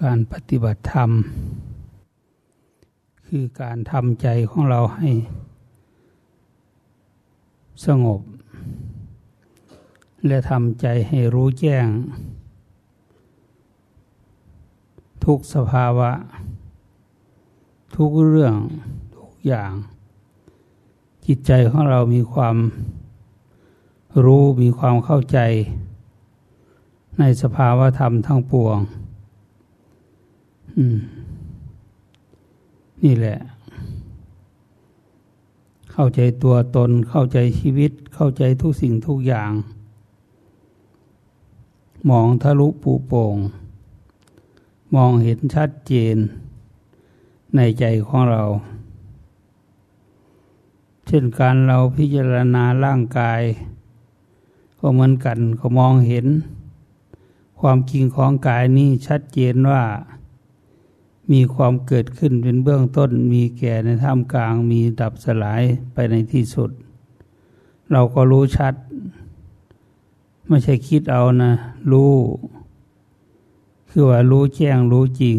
การปฏิบัติธรรม คือการทำใจของเราให้ สงบ และทำใจให้รู้แจ้ง ทุกสภาวะ ทุกเรื่อง ทุกอย่าง จิตใจของเรามีความรู้มีความเข้าใจ ในสภาวะธรรมทั้งปวง นี่แหละ เข้าใจตัวตน เข้าใจชีวิต เข้าใจทุกสิ่งทุกอย่าง มองทะลุปูโป่ง มองเห็นชัดเจน ในใจของเรา เช่นการเราพิจารณาร่างกาย ก็เหมือนกันก็มองเห็น ความจริงของกายนี้ชัดเจนว่า มีความเกิดขึ้นเป็นเบื้องต้น มีแก่ในท่ามกลาง มีดับสลายไปในที่สุด เราก็รู้ชัด ไม่ใช่คิดเอานะ รู้ คือว่ารู้แจ้งรู้จริง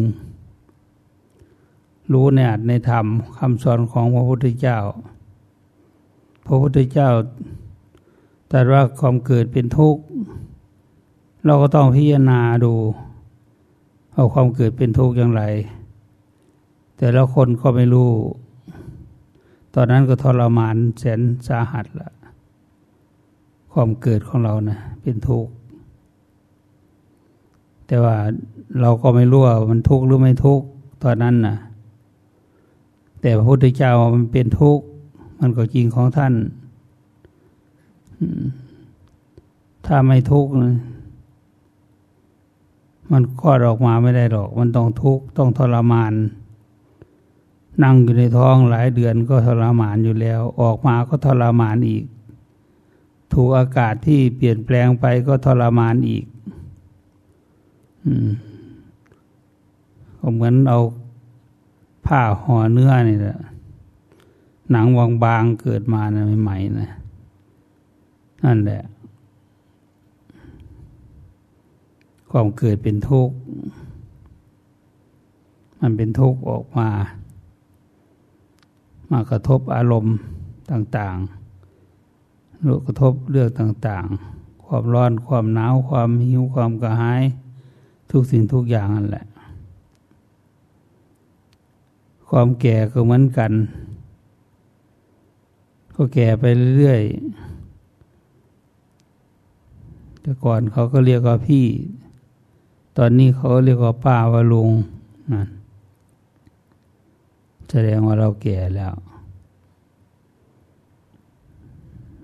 รู้ในอัตในธรรมคำสอนของพระพุทธเจ้า พระพุทธเจ้าแต่ว่าความเกิดเป็นทุกข์ เราก็ต้องพิจารณาดูเอาความเกิดเป็นทุกข์อย่างไร แต่ละคนก็ไม่รู้ ตอนนั้นก็ทรมานแสนสาหัสละความเกิดของเรานะเป็นทุกข์ แต่ว่าเราก็ไม่รู้ว่ามันทุกข์หรือไม่ทุกข์ตอนนั้นนะแต่พระพุทธเจ้ามันเป็นทุกข์ มันก็จริงของท่าน ถ้าไม่ทุกข์มันคลอดออกมาไม่ได้หรอก มันต้องทุกข์ ต้องทรมาน นั่งอยู่ในท้องหลายเดือนก็ทรมานอยู่แล้ว ออกมาก็ทรมานอีก ถูกอากาศที่เปลี่ยนแปลงไปก็ทรมานอีก อืมเหมือนเอาผ้าห่อเนื้อนี่แหละหนังบางๆเกิดมานะใหม่ๆนะนั่นแหละ ความเกิดเป็นทุกข์ มันเป็นทุกข์ออกมา มากระทบอารมณ์ต่างๆรือกระทบเรื่องต่างๆ ความร้อนความหนาวความหิวความกระหาย ทุกสิ่งทุกอย่างนั่นแหละ ความแก่ก็เหมือนกัน ก็แก่ไปเรื่อยๆแต่ก่อนเขาก็เรียกว่าพี่ ตอนนี้เขาเรียกว่าป้าว่าลุงนั่น แสดงว่าเราแก่แล้ว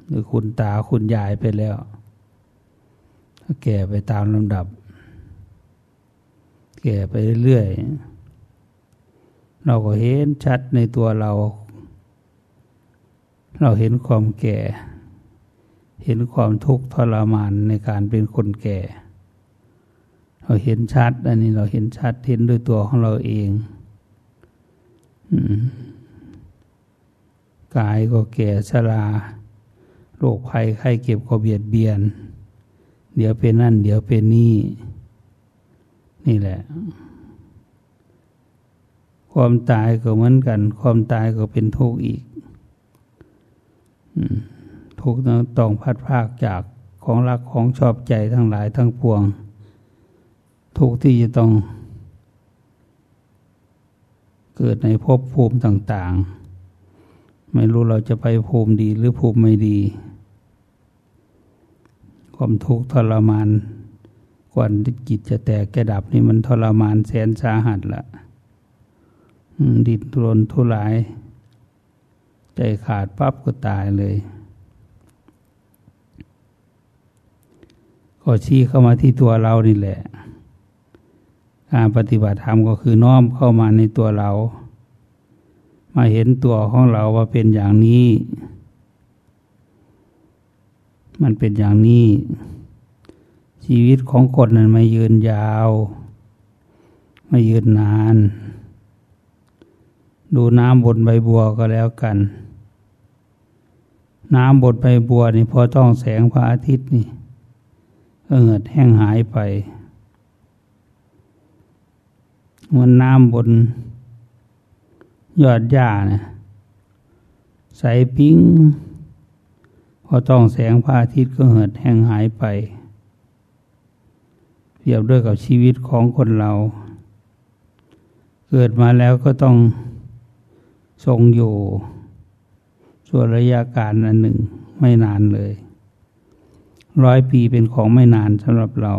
หรือคุณตาคุณยายไปแล้วแก่ไปตามลำดับ แก่ไปเรื่อยเราก็เห็นชัดในตัวเรา เราเห็นความแก่ เห็นความทุกข์ทรมานในการเป็นคนแก่ เราเห็นชัด อันนี้เราเห็นชัดเห็นด้วยตัวของเราเอง กายก็แก่ชราโรคภัยไข้เก็บก็เบียดเบียน เดี๋ยวเป็นนั่น เดี๋ยวเป็นนี่ นี่แหละ ความตายก็เหมือนกัน ความตายก็เป็นทุกข์อีกทุกข์ต้องพัดภาคจากของรักของชอบใจทั้งหลายทั้งปวง ทุกข์ที่จะต้อง เกิดในภพภูมิต่างๆ ไม่รู้เราจะไปภูมิดีหรือภูมิไม่ดี ความทุกข์ทรมานก่อนที่จิตจะแตกแกดับนี่มันทรมานแสนสาหัสละดิ้นรนทุราย ใจขาดปั๊บก็ตายเลย ก็ชี้เข้ามาที่ตัวเรานี่แหละ การปฏิบัติธรรมก็คือน้อมเข้ามาในตัวเรา มาเห็นตัวของเราว่าเป็นอย่างนี้ มันเป็นอย่างนี้ ชีวิตของคนนั้นไม่ยืนยาว ไม่ยืนนาน ดูน้ำบนใบบัวก็แล้วกัน น้ำบนใบบัวนี่พอต้องแสงพระอาทิตย์นี่เอิดแห้งหายไป มือนน้ำบน ยอดหญ้านะใสปิ้ง พอต้องแสงพระอาทิตย์ก็เหือดแห้งหายไป เปรียบด้วยกับชีวิตของคนเรา เกิดมาแล้วก็ต้องทรงอยู่ ส่วนระยะการอันหนึ่งไม่นานเลย ร้อยปีเป็นของไม่นานสำหรับเรา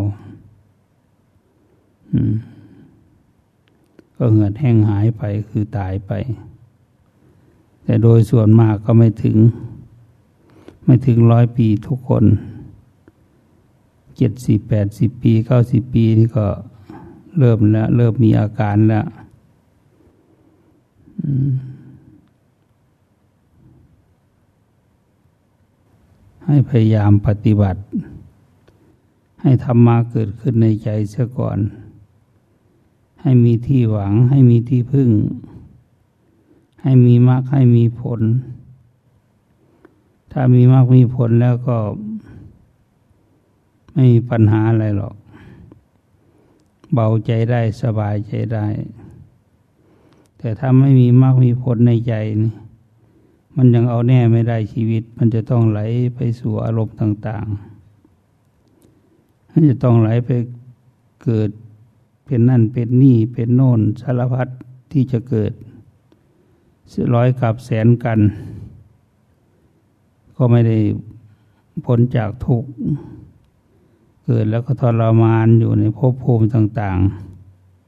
ก็เหือดแห้งหายไปคือตายไป แต่โดยส่วนมากก็ไม่ถึง ไม่ถึงร้อยปีทุกคนเจ็ดสิบแปดสิบปีเก้าสิบปีนี่ก็เริ่มแล้ว เริ่มมีอาการแล้วให้พยายามปฏิบัติ ให้ธรรมะเกิดขึ้นในใจเสียก่อน ให้มีที่หวัง ให้มีที่พึ่ง ให้มีมรรคให้มีผล ถ้ามีมรรคมีผลแล้วก็ ไม่มีปัญหาอะไรหรอก เบาใจได้สบายใจได้ แต่ถ้าไม่มีมรรคมีผลในใจนี่มันยังเอาแน่ไม่ได้ชีวิต มันจะต้องไหลไปสู่อารมณ์ต่าง ๆ มันจะต้องไหลไปเกิด เป็นนั่นเป็นนี่เป็นโน่นสารพัดที่จะเกิดร้อยกับแสนกัน ก็ไม่ได้พ้นจากทุกข์เกิดแล้วก็ทรมานอยู่ในภพภูมิต่าง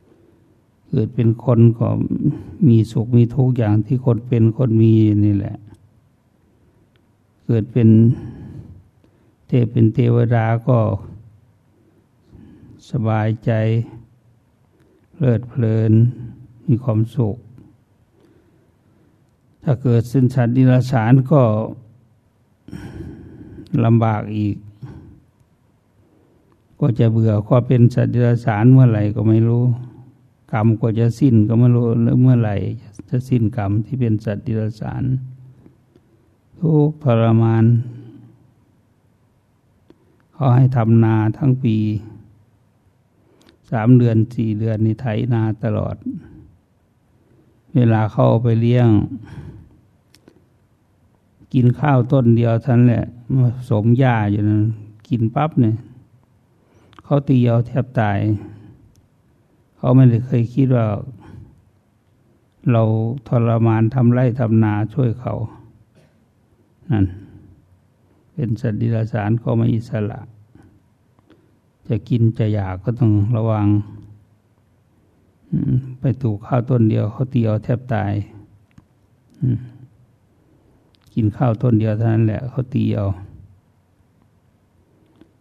ๆ เกิดเป็นคนก็มีสุขมีทุกข์อย่างที่คนเป็นคนมีนี่แหละ เกิดเป็นเทพเป็นเทวดาก็สบายใจ ลิดเพลิน มีความสุข ถ้าเกิดสินชัดดิลสารก็ลำบากอีก ก็จะเบื่อก็เป็นสัตว์เดรัจฉานเมื่อไหร่ก็ไม่รู้ กรรมก็จะสิ้นก็ไม่รู้แล้วเมื่อไหร่ จะสิ้นกรรมที่เป็นสัตว์เดรัจฉานทุกทรมาน เขาให้ทำนาทั้งปี สามเดือนสี่เดือนนี่ไถนาตลอด เวลาเข้าไปเลี้ยง กินข้าวต้นเดียวท่านแหละมาสมหญ้าอยู่นั้นกินปั๊บเนี่ยเขาตีเอาแทบตาย เขาไม่ได้เคยคิดว่า เราทรมานทำไร่ทำนาช่วยเขานั่นเป็นสัตว์ดิลสารก็ไม่อิสระ จะกินจะอยากก็ต้องระวัง ไปถูกข้าวต้นเดียวเขาตีเอาแทบตายกินข้าวต้นเดียวเท่านั้นแหละเขาตีเอา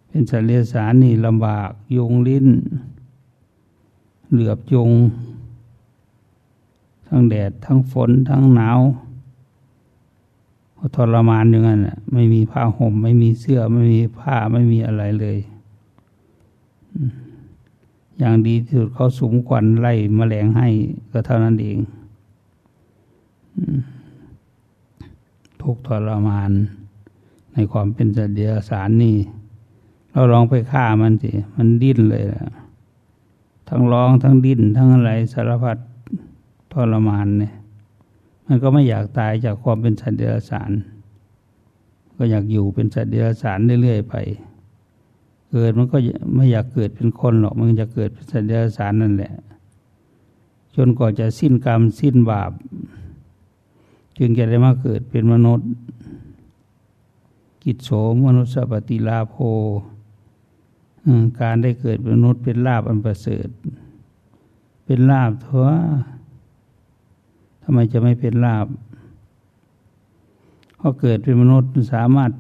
เป็นสัตว์เลี้ยสารนี่ลำบากยุงลิ้น เหลือบยุงทั้งแดดทั้งฝนทั้งหนาวทรมานอย่างนั้นไม่มีผ้าห่ม ไม่มีเสื้อไม่มีผ้าไม่มีอะไรเลย อย่างดีที่สุดเขาสุมควันไล่มแมลงให้ก็เท่านั้นเองทุกทรมาน ในความเป็นสัตว์เดรัจฉานนี่ เราลองไปฆ่ามันสิ มันดิ้นเลยนะทั้งร้องทั้งดิ้น ทั้งอะไรสารพัดทรมานเนี่ย มันก็ไม่อยากตายจากความเป็นสัตว์เดรัจฉาน ก็อยากอยู่เป็นสัตว์เดรัจฉานเรื่อยๆไป เกิดมันก็ไม่อยากเกิดเป็นคนหรอก มันจะเกิดเป็นสัตว์เดรัจฉานนั่นแหละ จนกว่าจะสิ้นกรรมสิ้นบาป จึงจะได้มาเกิดเป็นมนุษย์ กิจโสมนุสสปฏิลาโภการได้เกิดเป็นมนุษย์เป็นลาบอันประเสริฐ เป็นลาบเถอะทำไมจะไม่เป็นลาบพอเกิดเป็นมนุษย์สามารถ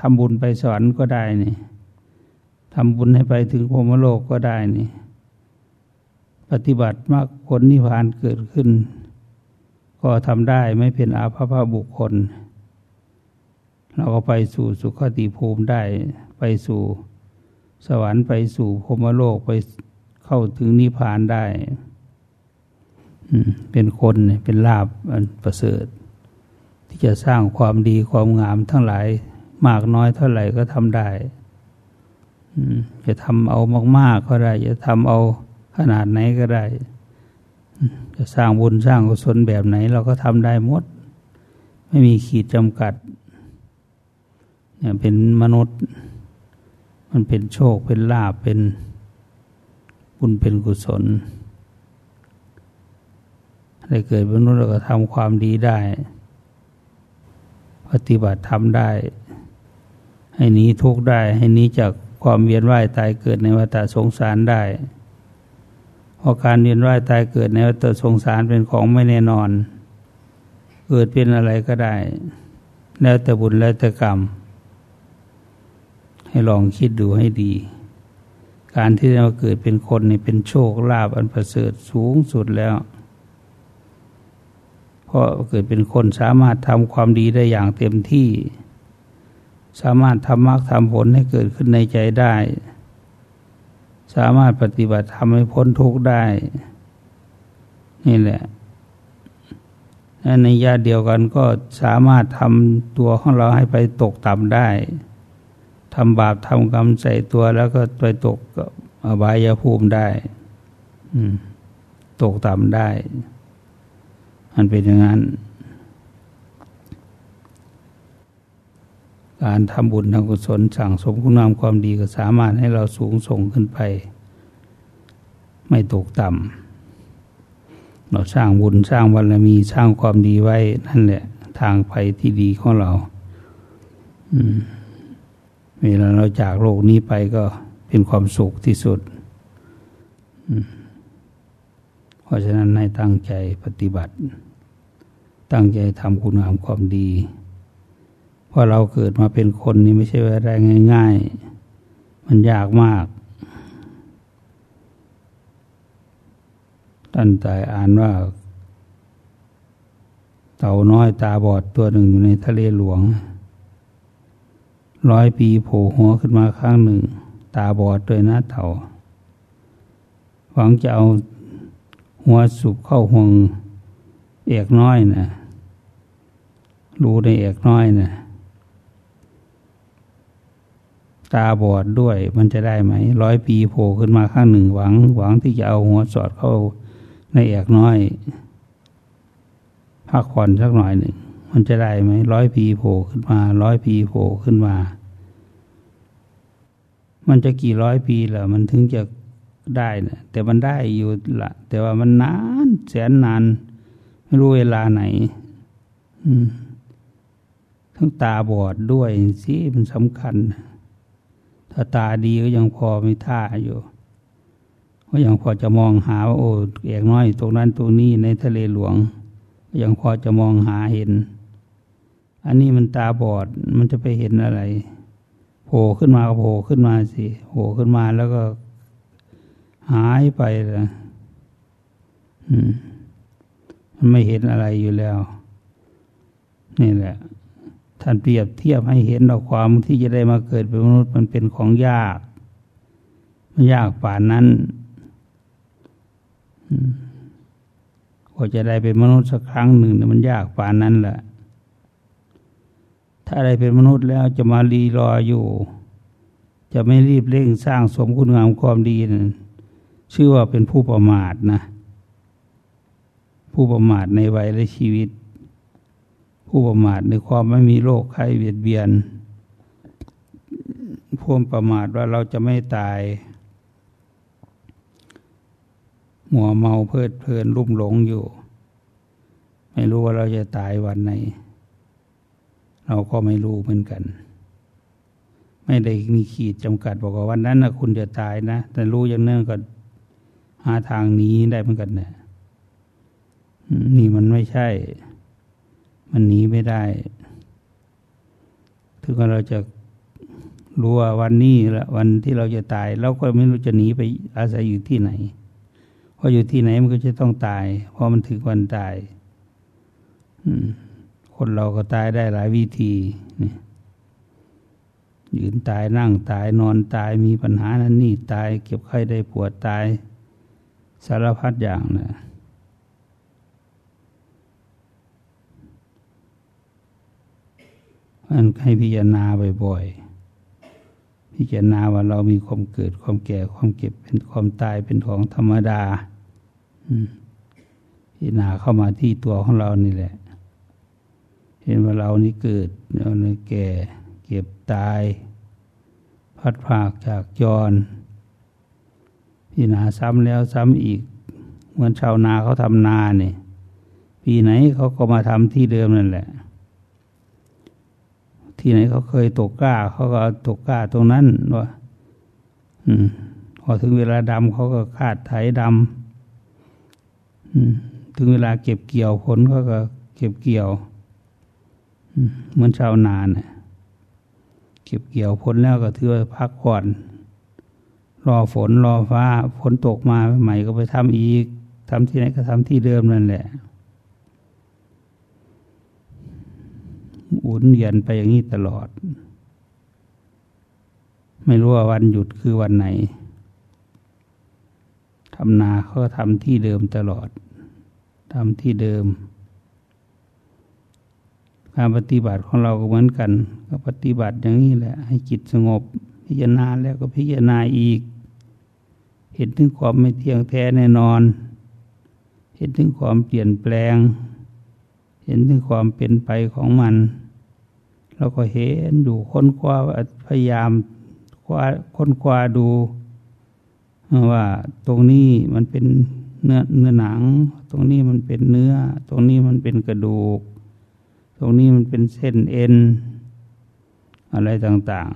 ทำบุญไปสวรรค์ก็ได้นี่ ทำบุญให้ไปถึงพรมโลกก็ได้นี่ ปฏิบัติมากผลนิพพานเกิดขึ้น ก็ทำได้ไม่เป็นอาภัพบุคคล เราก็ไปสู่สุขติภูมิได้ไปสู่สวรรค์ไปสู่พรมโลกไปเข้าถึงนิพพานได้เป็นคนเป็นลาบอันประเสริฐ ที่จะสร้างความดีความงามทั้งหลาย มากน้อยเท่าไหร่ก็ทำได้ จะทำเอามาก ๆ ก็ได้ จะทำเอาขนาดไหนก็ได้ จะสร้างบุญสร้างกุศลแบบไหน เราก็ทำได้หมด ไม่มีขีดจำกัดเนี่ยเป็นมนุษย์ มันเป็นโชคเป็นลาภเป็นบุญเป็นกุศลได้เกิดเป็นมนุษย์เราก็ทำความดีได้ ปฏิบัติทำได้ ให้หนีทุกข์ได้ ให้หนีจาก ความเวียนว่ายตายเกิดในวัฏสงสารได้ เพราะการเวียนว่ายตายเกิดในวัฏสงสารเป็นของไม่แน่นอน เกิดเป็นอะไรก็ได้ แล้วแต่บุญแล้วแต่กรรม ให้ลองคิดดูให้ดี การที่เราเกิดเป็นคนนี่เป็นโชคลาภอันประเสริฐสูงสุดแล้ว เพราะเกิดเป็นคนสามารถทำความดีได้อย่างเต็มที่ สามารถทำมรรคทำผลให้เกิดขึ้นในใจได้ สามารถปฏิบัติทำให้พ้นทุกข์ได้ นี่แหละและในญาติเดียวกันก็สามารถทำตัวของเราให้ไปตกต่ำได้ทำบาปทำกรรมใส่ตัวแล้วก็ไปตกอบายภูมิได้ตกต่ำได้ มันเป็นอย่างนั้น การทำบุญทำกุศลสั่งสมคุณงามความดีก็สามารถให้เราสูงส่งขึ้นไป ไม่ตกต่ำเราสร้างบุญสร้างบารมีสร้างความดีไว้นั่นแหละ ทางไปที่ดีของเราเวลาเราจากโลกนี้ไปก็เป็นความสุขที่สุด เพราะฉะนั้นให้ตั้งใจปฏิบัติ ตั้งใจทำคุณงามความดี เพราะเราเกิดมาเป็นคนนี่ไม่ใช่อะไรง่าย ๆ มันยากมาก ท่านตายอ่านว่า เต่าน้อยตาบอดตัวหนึ่งอยู่ในทะเลหลวง ร้อยปีโผล่หัวขึ้นมาข้างหนึ่ง ตาบอดด้วยหน้าเต่า หวังจะเอาหัวสุบเข้าห่วงเอกน้อยนะ รู้ในเอกน้อยนะ ตาบอดด้วยมันจะได้ไหมร้อยปีโผล่ขึ้นมาข้างหนึ่งหวัง หวังที่จะเอาหัวสอดเข้าในเอกน้อยพักผ่อนสักหน่อยหนึ่งมันจะได้ไหมร้อยปีโผล่ขึ้นมาร้อยปีโผล่ขึ้นมา มันจะกี่ร้อยปีล่ะมันถึงจะได้นะแต่มันได้อยู่ละแต่ว่ามันนานแสนนาน ไม่รู้เวลาไหน อืมทั้งตาบอดด้วยสิมันสำคัญ ถ้าตาดีก็ยังพอมีท่าอยู่ก็ยังพอจะมองหาว่าโอ้เอกน้อยตรงนั้นตรงนี้ในทะเลหลวงยังพอจะมองหาเห็น อันนี้มันตาบอดมันจะไปเห็นอะไรโผล่ขึ้นมาก็โผล่ขึ้นมาสิโผล่ขึ้นมาแล้วก็หายไปเลยมันไม่เห็นอะไรอยู่แล้ว นี่แหละ ท่านเปรียบเทียบให้เห็นเราความที่จะได้มาเกิดเป็นมนุษย์มันเป็นของยาก มันยากป่านนั้นกว่าจะได้เป็นมนุษย์สักครั้งหนึ่งมันยากป่านนั้นแหละ ถ้าอะไรเป็นมนุษย์แล้วจะมารีรออยู่ จะไม่รีบเร่งสร้างสมคุณงามความดีนะชื่อว่าเป็นผู้ประมาทนะ ผู้ประมาทในวัยและชีวิต ผู้ประมาทในความไม่มีโรคไข้เบียดเบียนผู้ประมาทว่าเราจะไม่ตาย หัวเมาเพลิดเพลินรุ่มหลงอยู่ ไม่รู้ว่าเราจะตายวันไหน เราก็ไม่รู้เหมือนกัน ไม่ได้มีขีดจำกัดบอกว่าวันนั้นนะคุณจะตายนะ แต่รู้อย่างนั้นก็หาทางหนีได้เหมือนกันเนี่ยนี่มันไม่ใช่ มันหนีไม่ได้ ถึงเราจะรู้ว่าวันนี้ละวันที่เราจะตาย เราก็ไม่รู้จะหนีไปอาศัยอยู่ที่ไหน เพราะอยู่ที่ไหนมันก็จะต้องตาย เพราะมันถึงวันตายคนเราก็ตายได้หลายวิธีนี่ยืนตายนั่งตายนอนตายมีปัญหานั้นนี่ตาย เก็บไข้ได้ปวดตาย สารพัดอย่างนะ มันให้พิจารณาบ่อยๆ พิจารณาว่าเรามีความเกิดความแก่ความเก็บเป็นความตายเป็นของธรรมดาพิจารณาเข้ามาที่ตัวของเรานี่แหละ เห็นว่าเรานี่เกิดเรานี่แก่เก็บตาย พัดภาคจากจรพิจารณาซ้ำแล้วซ้ำอีก เหมือนชาวนาเขาทำนาเนี่ยปีไหนเขาก็มาทำที่เดิมนั่นแหละ ที่ไหนเขาเคยตกกล้า เขาก็ตกกล้าตรงนั้นว่าอืมพอถึงเวลาดำเขาก็คาดไถดำถึงเวลาเก็บเกี่ยวผลเขาก็เก็บเกี่ยวเหมือนชาวนานเก็บเกี่ยวผลแล้วก็ถือว่าพักผ่อนรอฝนรอฟ้าฝนตกมาใหม่ก็ไปทำอีกทำที่ไหนก็ทำที่เดิมนั่นแหละ อุนเวียนไปอย่างนี้ตลอด ไม่รู้ว่าวันหยุดคือวันไหนทำนาเขาก็ทำที่เดิมตลอดทำที่เดิม การปฏิบัติของเราก็เหมือนกัน ก็ปฏิบัติอย่างนี้แหละ ให้จิตสงบ พิจารณาแล้วก็พิจารณาอีก เห็นถึงความไม่เที่ยงแท้แน่นอน เห็นถึงความเปลี่ยนแปลง เห็นถึงความเป็นไปของมันเราก็เห็นอยู่ค้นคว้าพยายามคว้าค้นคว้าดู ว่าตรงนี้มันเป็นเนื้อเนื้อหนัง ตรงนี้มันเป็นเนื้อ ตรงนี้มันเป็นกระดูก ตรงนี้มันเป็นเส้นเอ็น อะไรต่าง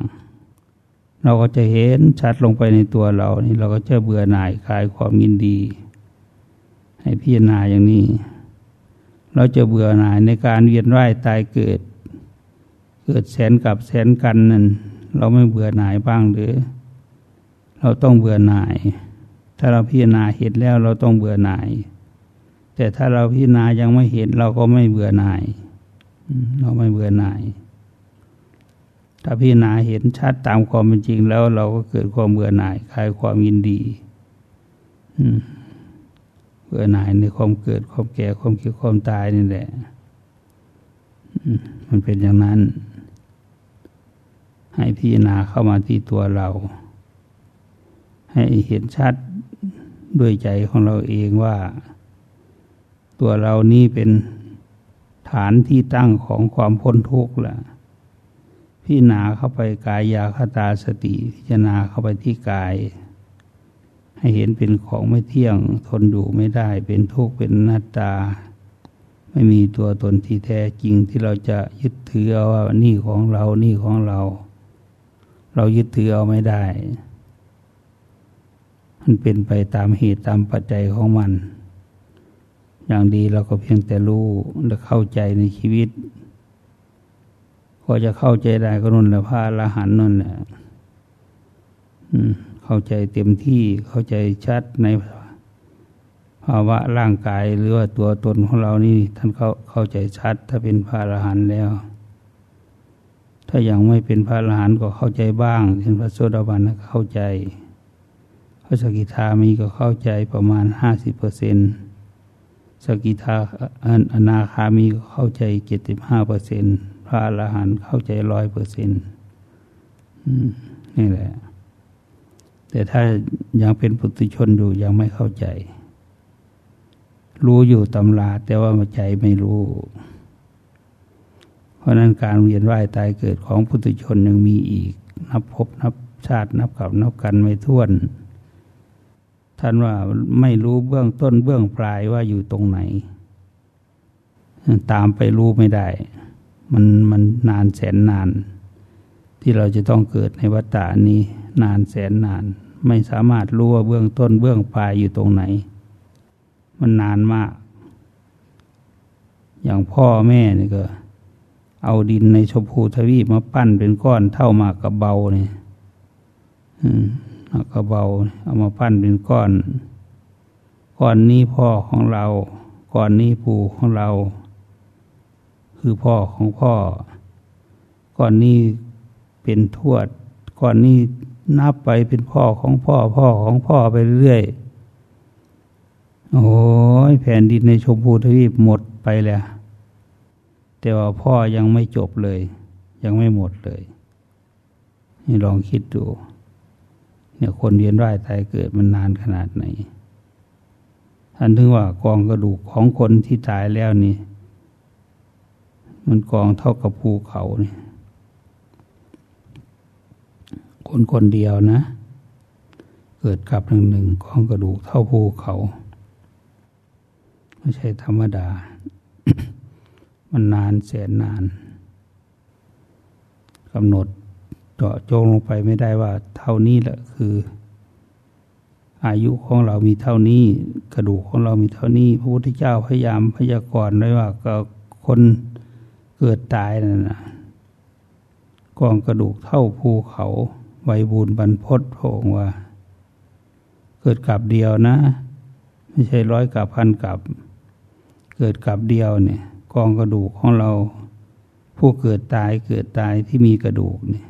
ๆ เราก็จะเห็นชัดลงไปในตัวเรานี่เราก็จะเบื่อหน่ายคลายความยินดี ให้พิจารณาอย่างนี้ เราจะเบื่อหน่ายในการเวียนว่ายตายเกิด เกิดแสนกับแสนกันนั่นเราไม่เบื่อหน่ายบ้างหรือ เราต้องเบื่อหน่าย ถ้าเราพิจารณาเห็นแล้วเราต้องเบื่อหน่าย แต่ถ้าเราพิจารณายังไม่เห็นเราก็ไม่เบื่อหน่าย เราไม่เบื่อหน่าย ถ้าพิจารณาเห็นชัดตามความเป็นจริงแล้ว เราก็เกิดความเบื่อหน่ายคลายความยินดีเบื่อหน่ายในความเกิดความแก่ความคิดความตายนี่แหละมันเป็นอย่างนั้น ให้พิจารณาเข้ามาที่ตัวเรา ให้เห็นชัดด้วยใจของเราเองว่า ตัวเรานี้เป็นฐานที่ตั้งของความพ้นทุกข์ละพี่นาเข้าไปกายยาคตาสติ พิจารณาเข้าไปที่กาย ให้เห็นเป็นของไม่เที่ยง ทนดูไม่ได้ เป็นทุกข์เป็นนัตตา ไม่มีตัวตนที่แท้จริงที่เราจะยึดถือเอาว่านี่ของเรานี่ของเรา เรายึดถือเอาไม่ได้ มันเป็นไปตามเหตุตามปัจจัยของมัน อย่างดีเราก็เพียงแต่รู้และเข้าใจในชีวิตพอจะเข้าใจได้ก็นุ่นแหละพระอรหันต์นั่นแหละ เข้าใจเต็มที่เข้าใจชัดในภาวะร่างกายหรือว่าตัวตนของเรานี่ท่านเข้าเข้าใจชัด ถ้าเป็นพระอรหันต์แล้ว ถ้ายังไม่เป็นพระอรหันต์ก็เข้าใจบ้างเช่นพระโสดาบันก็เข้าใจ พระสกิทามีก็เข้าใจประมาณห้าสิบเปอร์เซ็นสกิทาอนาคามีก็เข้าใจเจ็ดสิบห้าเปอร์เซ็นพระอรหันต์เข้าใจร้อยเปอร์เซ็นนี่แหละ แต่ถ้ายังเป็นปุถุชนอยู่ยังไม่เข้าใจ รู้อยู่ตำราแต่ว่าใจไม่รู้ เพราะนั้นการเวียนว่ายตายเกิดของปุถุชนยังมีอีก นับพบนับชาตินับกับนับกันไม่ท้วน ท่านว่าไม่รู้เบื้องต้นเบื้องปลายว่าอยู่ตรงไหน ตามไปรู้ไม่ได้ มันมันนานแสนนาน ที่เราจะต้องเกิดในวัฏฏานี้ นานแสนนาน ไม่สามารถรู้ว่าเบื้องต้นเบื้องปลายอยู่ตรงไหน มันนานมาก อย่างพ่อแม่นี่ก็ เอาดินในชมพูทวีปมาปั้นเป็นก้อนเท่ามากกับเบาเนี่ยก็เบา เอามาปั้นเป็นก้อน ก้อนนี้พ่อของเรา ก้อนนี้ปู่ของเรา คือพ่อของพ่อ ก้อนนี้เป็นทวดก้อนนี้ นับไปเป็นพ่อของพ่อพ่อของพ่อไปเรื่อยโอ้ยแผ่นดินในชมพูทวีปหมดไปแล้ว แต่ว่าพ่อยังไม่จบเลย ยังไม่หมดเลยนี่ลองคิดดู เนี่ยคนเวียนว่ายตายเกิดมันนานขนาดไหนท่านถึงว่ากองกระดูกของคนที่ตายแล้วนี่ มันกองเท่ากับภูเขานี่ คนคนเดียวนะ เกิดกับหนึ่งหนึ่งกองกระดูกเท่าภูเขา ไม่ใช่ธรรมดา มันนานแสนนานกำหนดเจาะจงลงไปไม่ได้ว่า เท่านี้แหละคือ อายุของเรามีเท่านี้ กระดูกของเรามีเท่านี้ พระพุทธเจ้าพยายามพยากรณ์ไว้ว่าก็คนเกิดตายนั่นนะกองกระดูกเท่าภูเขา ไวบูรบรรพศพระองค์ว่า เกิดกับเดียวนะ ไม่ใช่ร้อยกับพันกับ เกิดกับเดียวเนี่ยกองกระดูกของเรา ผู้เกิดตายเกิดตายที่มีกระดูกเนี่ย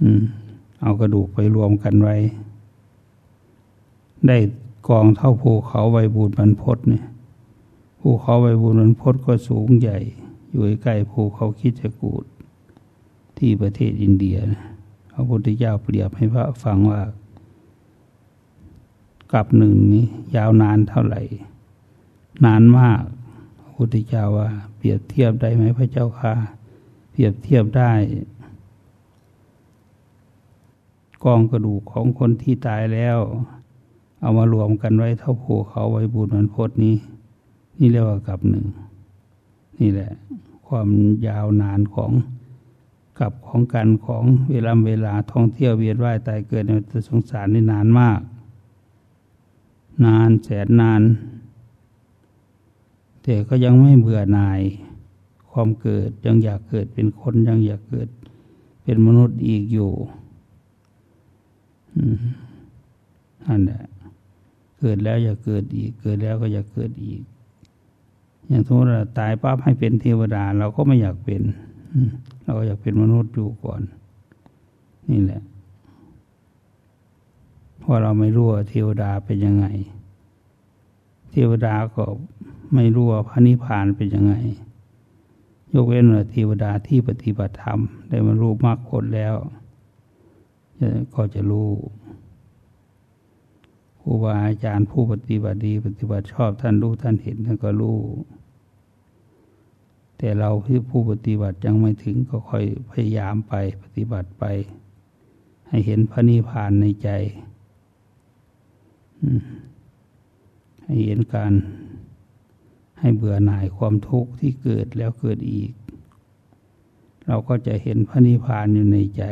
อืมเอากระดูกไปรวมกันไว้ ได้กองเท่าภูเขาไวบูรบรรพศเนี่ยภูเขาไวบูรบรรพศก็สูงใหญ่ อยู่ใกล้ภูเขาคิดจกูดที่ประเทศอินเดียนะ พระพุทธเจ้าเปรียบให้พระฟังว่ากับหนึ่งนี้ยาวนานเท่าไหร่ นานมาก พระพุทธเจ้าว่า เปรียบเทียบได้ไหมพระเจ้าค่ะ เปรียบเทียบได้ กองกระดูกของคนที่ตายแล้ว เอามารวมกันไว้เท่าภูเขาไว้บุญมันพดนี้ นี่เรียกว่ากับหนึ่ง นี่แหละ ความยาวนานของ กับของกันของเวลาเวลาท่องเที่ยวเวียนว่ายตายเกิดในสงสารนี่นานมาก นานแสนนาน แต่ก็ยังไม่เบื่อหน่าย ความเกิดยังอยากเกิดเป็นคนยังอยากเกิด เป็นมนุษย์อีกอยู่อันนี้เกิดแล้วอยากเกิดอีก เกิดแล้วก็อยากเกิดอีก อย่างสมมติเราตายปั๊บให้เป็นเทวดา เราก็ไม่อยากเป็น เราอยากเป็นมนุษย์อยู่ก่อน นี่แหละ เพราะเราไม่รู้ว่าเทวดาเป็นยังไง เทวดาก็ไม่รู้ว่าพระนิพพานเป็นยังไง ยกเว้นว่าเทวดาที่ปฏิบัติธรรม ได้มารู้มรรคผลแล้วก็จะรู้ครูบาอาจารย์ผู้ปฏิบัติดี ปฏิบัติชอบท่านรู้ท่านเห็นท่านก็รู้ แต่เราที่ผู้ปฏิบัติยังไม่ถึงก็ค่อยพยายามไปปฏิบัติไป ให้เห็นพระนิพพานในใจ ให้เห็นการให้เบื่อหน่ายความทุกข์ที่เกิดแล้วเกิดอีก เราก็จะเห็นพระนิพพานอยู่ในใจ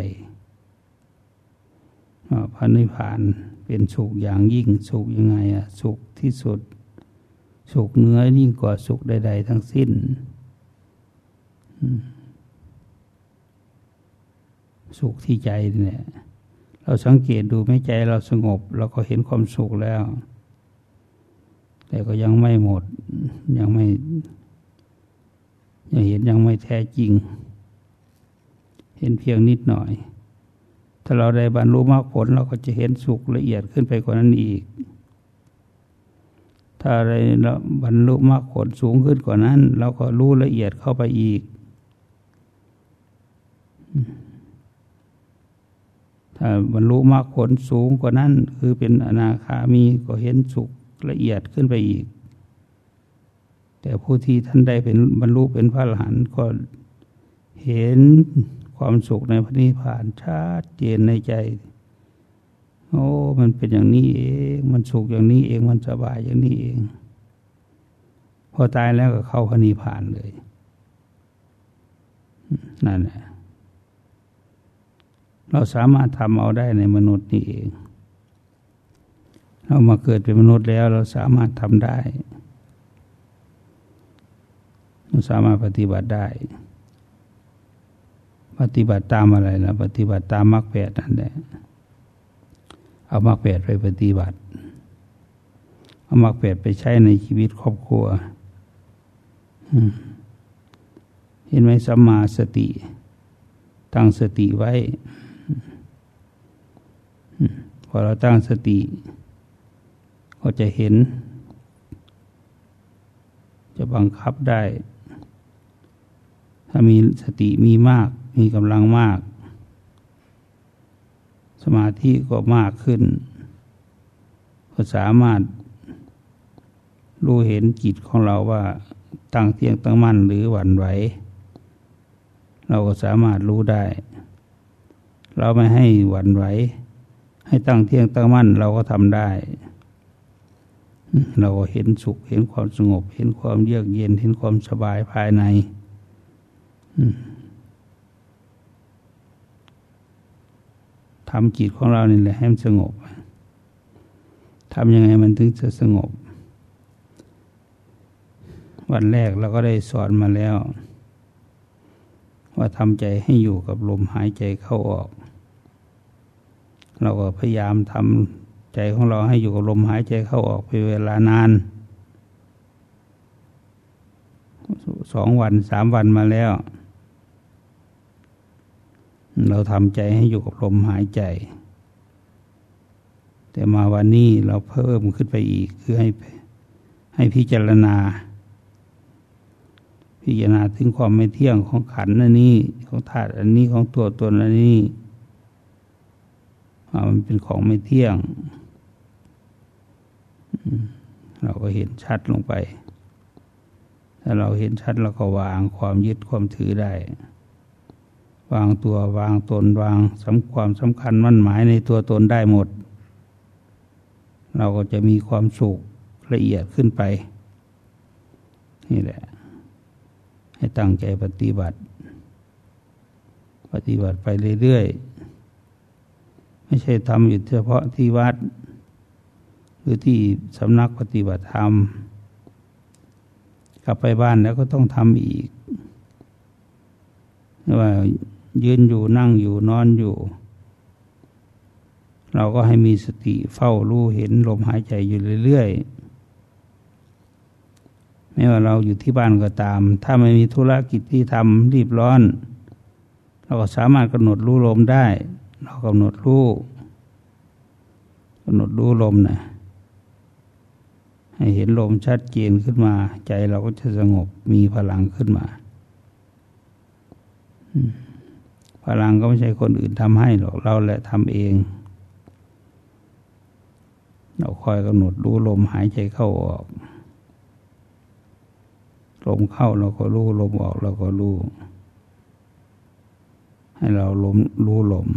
พระนิพพานเป็นสุขอย่างยิ่งสุขยังไงอะสุขที่สุด สุขเนื้อยิ่งกว่าสุขใด ๆ ทั้งสิ้น สุขที่ใจเนี่ย เราสังเกตดูไม่ใจเราสงบ เราก็เห็นความสุขแล้ว แต่ก็ยังไม่หมด ยังไม่ ยังเห็นยังไม่แท้จริง เห็นเพียงนิดหน่อย ถ้าเราได้บรรลุมรรคผล เราก็จะเห็นสุขละเอียดขึ้นไปกว่านั้นอีก ถ้าอะไรเราบรรลุมรรคผลสูงขึ้นกว่านั้น เราก็รู้ละเอียดเข้าไปอีก ถ้าบรรลุมรรคผลสูงกว่านั้น คือเป็นอนาคามีก็เห็นสุขละเอียดขึ้นไปอีก แต่ผู้ที่ท่านได้เป็นบรรลุเป็นพระอรหันต์ก็เห็นความสุขในพระนิพพานชัดเจนในใจ โอ้ มันเป็นอย่างนี้เอง มันสุขอย่างนี้เอง มันสบายอย่างนี้เอง พอตายแล้วก็เข้าพระนิพพานเลย นั่นแหละ เราสามารถทำเอาได้ในมนุษย์นี่เอง เรามาเกิดเป็นมนุษย์แล้วเราสามารถทำได้ เราสามารถปฏิบัติได้ ปฏิบัติตามอะไรนะปฏิบัติตามมรรคแปดนั่นแหละ เอามรรคแปดไปปฏิบัติ เอามรรคแปดไปใช้ในชีวิตครอบครัวเห็นไหมสัมมาสติ ตั้งสติไว้ พอเราตั้งสติ ก็จะเห็น จะบังคับได้ ถ้ามีสติมีมาก มีกำลังมาก สมาธิก็มากขึ้น ก็สามารถ รู้เห็นจิตของเราว่าตั้งเที่ยงตั้งมั่นหรือหวั่นไหวเราก็สามารถรู้ได้ เราไม่ให้หวั่นไหว ให้ตั้งเที่ยงตั้งมั่นเราก็ทำได้ เราก็เห็นสุข เห็นความสงบ เห็นความเยือกเย็น เห็นความสบายภายในทำจิตของเรานี่แหละให้มันสงบทำยังไงมันถึงจะสงบ วันแรกเราก็ได้สอนมาแล้ว ว่าทำใจให้อยู่กับลมหายใจเข้าออก เราก็พยายามทำใจของเราให้อยู่กับลมหายใจเข้าออกไปเวลานานสองวันสามวันมาแล้ว เราทำใจให้อยู่กับลมหายใจ แต่มาวันนี้เราเพิ่มขึ้นไปอีกคือให้ให้พิจารณา พิจารณาถึงความไม่เที่ยงของขันนันนี้ของธาตุอันนี้ของตัวตนอันนี้ มันเป็นของไม่เที่ยง เราก็เห็นชัดลงไป ถ้าเราเห็นชัดเราก็วางความยึดความถือได้ วางตัววางตนวางสำความสำคัญมั่นหมายในตัวตนได้หมด เราก็จะมีความสุขละเอียดขึ้นไป นี่แหละ ให้ตั้งใจปฏิบัติ ปฏิบัติไปเรื่อยๆ ไม่ใช่ทำอยู่เฉพาะที่วัด หรือที่สำนักปฏิบัติธรรม กลับไปบ้านแล้วก็ต้องทำอีกว่ายืนอยู่นั่งอยู่นอนอยู่ เราก็ให้มีสติเฝ้ารู้เห็นลมหายใจอยู่เรื่อยๆไม่ว่าเราอยู่ที่บ้านก็ตาม ถ้าไม่มีธุรกิจที่ทำรีบร้อน เราก็สามารถกำหนดรู้ลมได้ เรากำหนดรู้กำหนดรู้ลมนะให้เห็นลมชัดเจนขึ้นมา ใจเราก็จะสงบมีพลังขึ้นมา พลังก็ไม่ใช่คนอื่นทำให้หรอกเราแหละทำเอง เราคอยกำหนดรู้ลมหายใจเข้าออกลมเข้าเราก็รู้ลมออกเราก็รู้ให้เราลมรู้ลม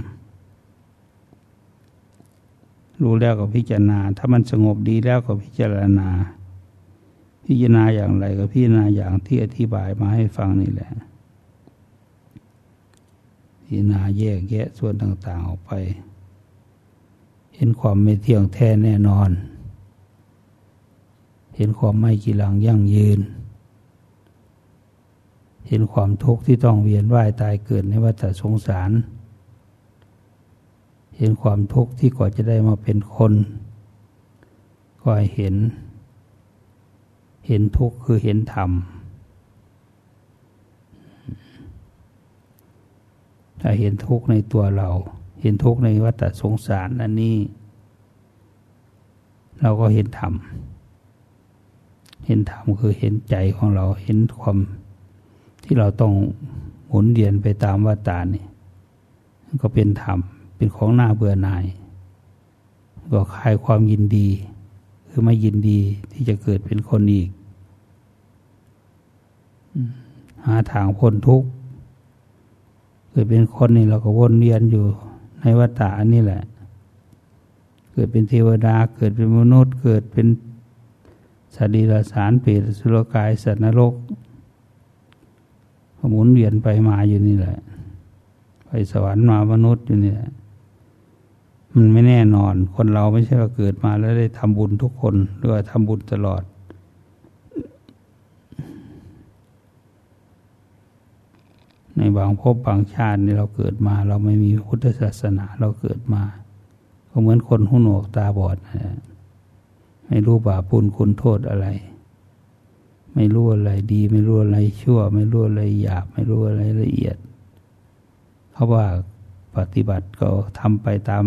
รู้แล้วก็พิจารณา ถ้ามันสงบดีแล้วก็พิจารณา พิจารณาอย่างไรก็พิจารณาอย่างที่อธิบายมาให้ฟังนี่แหละ พิจารณาแยกแยะส่วนต่าง ๆ ออกไป เห็นความไม่เที่ยงแท้แน่นอน เห็นความไม่กีรังยั่งยืน เห็นความทุกข์ที่ต้องเวียนว่ายตายเกิดในวัฏสงสาร เห็นความทุกข์ที่กว่าจะได้มาเป็นคนก็เห็น เห็นทุกข์คือเห็นธรรมถ้าเห็นทุกข์ในตัวเรา เห็นทุกข์ในวัฏสงสารอันนี้ เราก็เห็นธรรมเห็นธรรมคือเห็นใจของเราเห็นความที่เราต้องหมุนเวียนไปตามวัฏฏานี่ก็เป็นธรรม เป็นของหน้าเบื่อหน่ายก็คลายความยินดี คือไม่ยินดีที่จะเกิดเป็นคนอีก หาทางพ้นทุกข์เกิดเป็นคนนี่เราก็วนเวียนอยู่ในวัฏฏะนี่แหละ เกิดเป็นเทวดา เกิดเป็นมนุษย์ เกิดเป็นสัตว์ดีรสารเปรตสุรกายสัตว์นรกหมุนเวียนไปมาอยู่นี่แหละ ไปสวรรค์มามนุษย์อยู่นี่แหละ มันไม่แน่นอน คนเราไม่ใช่ว่าเกิดมาแล้วได้ทำบุญทุกคนหรือว่าทำบุญตลอด ในบางภพบางชาตินี่เราเกิดมา เราไม่มีพุทธศาสนาเราเกิดมา ก็เหมือนคนหูหนวกตาบอดนะไม่รู้บาปุลคุณโทษอะไร ไม่รู้อะไรดี ไม่รู้อะไรชั่ว ไม่รู้อะไรหยาบ ไม่รู้อะไรละเอียด เขาว่า ปฏิบัติก็ทำไปตาม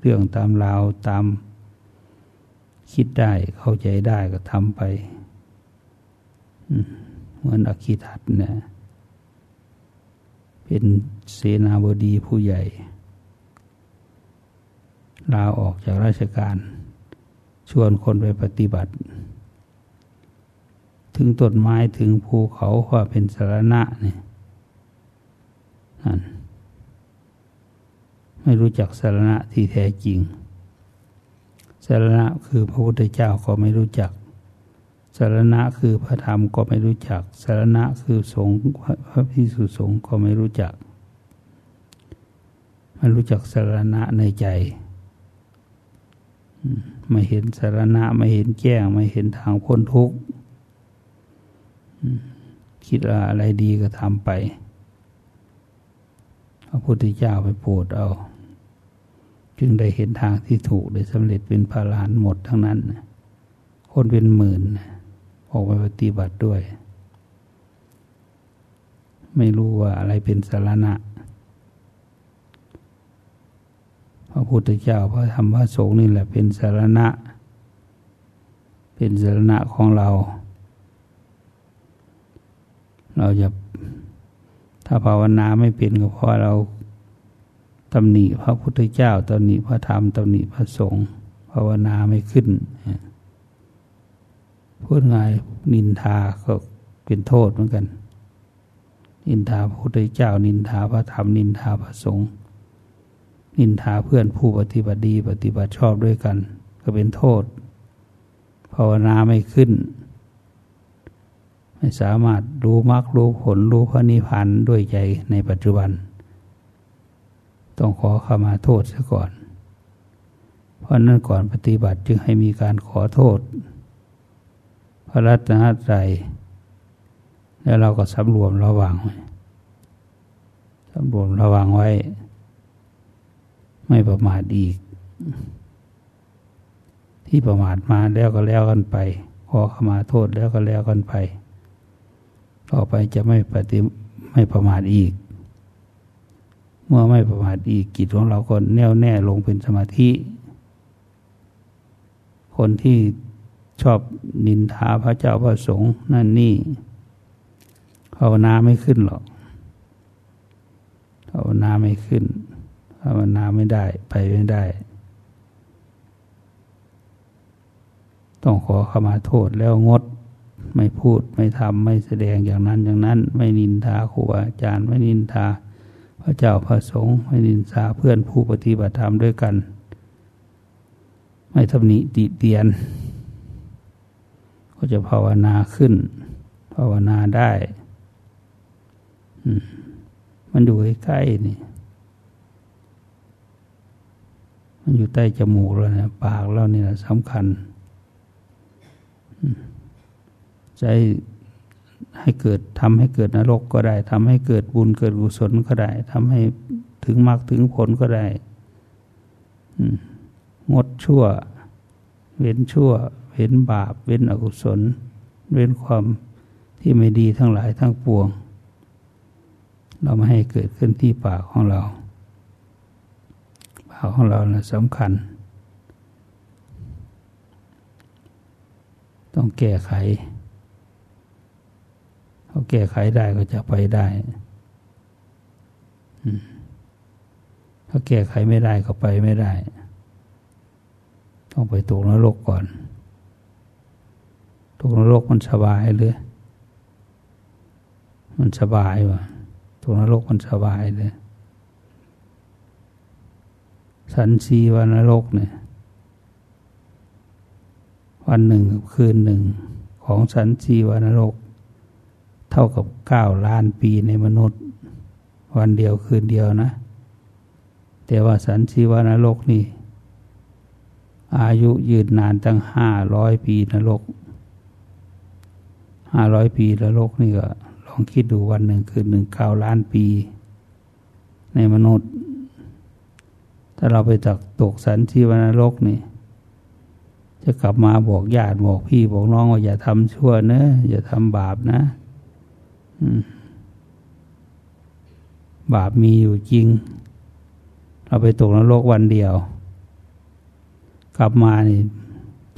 เรื่องตามราวตามคิดได้เข้าใจได้ก็ทำไปเหมือนอคิทัตเนี่ยเป็นเสนาบดีผู้ใหญ่ ลาออกจากราชการ ชวนคนไปปฏิบัติ ถึงต้นไม้ถึงภูเขาว่าเป็นสารณะเนี่ยนั่น ไม่รู้จักสารณะที่แท้จริง สารณะคือพระพุทธเจ้าก็ไม่รู้จัก สารณะคือพระธรรมก็ไม่รู้จัก สารณะคือสงฆ์พระพิสุสงฆ์ก็ไม่รู้จักไม่รู้จักสารณะในใจไม่เห็นสารณะไม่เห็นแจ้ง ไม่เห็นทางพ้นทุกข์คิดว่าอะไรดีก็ทำไปพระพุทธเจ้าไปโปรดเอา จึงได้เห็นทางที่ถูกได้สำเร็จเป็นพระลานหมดทั้งนั้น คนเป็นหมื่นออกไปปฏิบัติด้วย ไม่รู้ว่าอะไรเป็นสารณะ พระพุทธเจ้าพระธรรมพระสงฆ์นี่แหละเป็นสารณะ เป็นสารณะของเรา เราจะถ้าภาวนาไม่เป็นก็เพราะเรา ตำหนิพระพุทธเจ้าตำหนิพระธรรมตำหนิพระสงฆ์ภาวนาไม่ขึ้นพูดง่ายนินทาก็เป็นโทษเหมือนกัน นินทาพระพุทธเจ้า นินทาพระธรรมนินทาพระสงฆ์นินทาเพื่อนผู้ปฏิบัติดีปฏิบัติชอบด้วยกัน ก็เป็นโทษ ภาวนาไม่ขึ้น ไม่สามารถรู้มรรครู้ผลรู้พระนิพพานด้วยใจในปัจจุบัน ต้องขอขมาโทษซะก่อน เพราะนั้นก่อนปฏิบัติจึงให้มีการขอโทษ พระรัตนตรัยแล้วเราก็สำรวมระวังสำรวมระวังไว้ ไม่ประมาทอีก ที่ประมาทมาแล้วก็แล้วกันไป ขอขมาโทษแล้วก็แล้วกันไป ต่อไปจะไม่ปฏิไม่ประมาทอีก เมื่อไม่ประมาทอีกจิตของเราก็แน่วแน่ลงเป็นสมาธิ คนที่ชอบนินทาพระเจ้าพระสงฆ์นั่นนี่ภาวนาไม่ขึ้นหรอกภาวนาไม่ขึ้นภาวนาไม่ได้ไปไม่ได้ ต้องขอขมาโทษแล้วงด ไม่พูดไม่ทำไม่แสดงอย่างนั้นอย่างนั้น ไม่นินทาครูอาจารย์ไม่นินทา ระเจ้าพระสงฆ์ไม่นินทาเพื่อนผู้ปฏิบัติธรรมด้วยกัน ไม่ทำหนิติเตียน ก็จะภาวนาขึ้น ภาวนาได้มันอยู่ใกล้ๆนี่มันอยู่ใต้จมูกแล้วเนี่ยปากเราเนี่ยสำคัญ ใจ ให้เกิดทำให้เกิดนรกก็ได้ทำให้เกิดบุญเกิดกุศลก็ได้ทำให้ถึงมรรคถึงผลก็ได้งดชั่ว เว้นชั่ว เว้นบาป เว้นอกุศล เว้นความที่ไม่ดีทั้งหลายทั้งปวง เราไม่ให้เกิดขึ้นที่ปากของเราปากของเรานะสำคัญ ต้องแก้ไข เขาแก้ไขได้ก็จะไปได้ถ้าแก้ไขไม่ได้ก็ไปไม่ได้ ต้องไปตกนรกก่อนตกนรกมันสบายเลยมันสบายวะตกนรกมันสบายเลยสันสีวันนรกเนี่ย วันหนึ่งคืนหนึ่งของสันสีวันนรก เท่ากับเก้าล้านปีในมนุษย์ วันเดียวคืนเดียวนะ แต่ว่าสันชีวานรกนี่ อายุยืนนานตั้งห้าร้อยปีนรกห้าร้อยปีนรกนี่ก็ลองคิดดูวันหนึ่งคืนหนึ่งเก้าล้านปี ในมนุษย์ ถ้าเราไปตักตกสันชีวานรกนี่จะกลับมาบอกญาติบอกพี่บอกน้องว่าอย่าทำชั่วเนะอย่าทำบาปนะ บาปมีอยู่จริง เราไปตกนรกวันเดียว กลับมานี่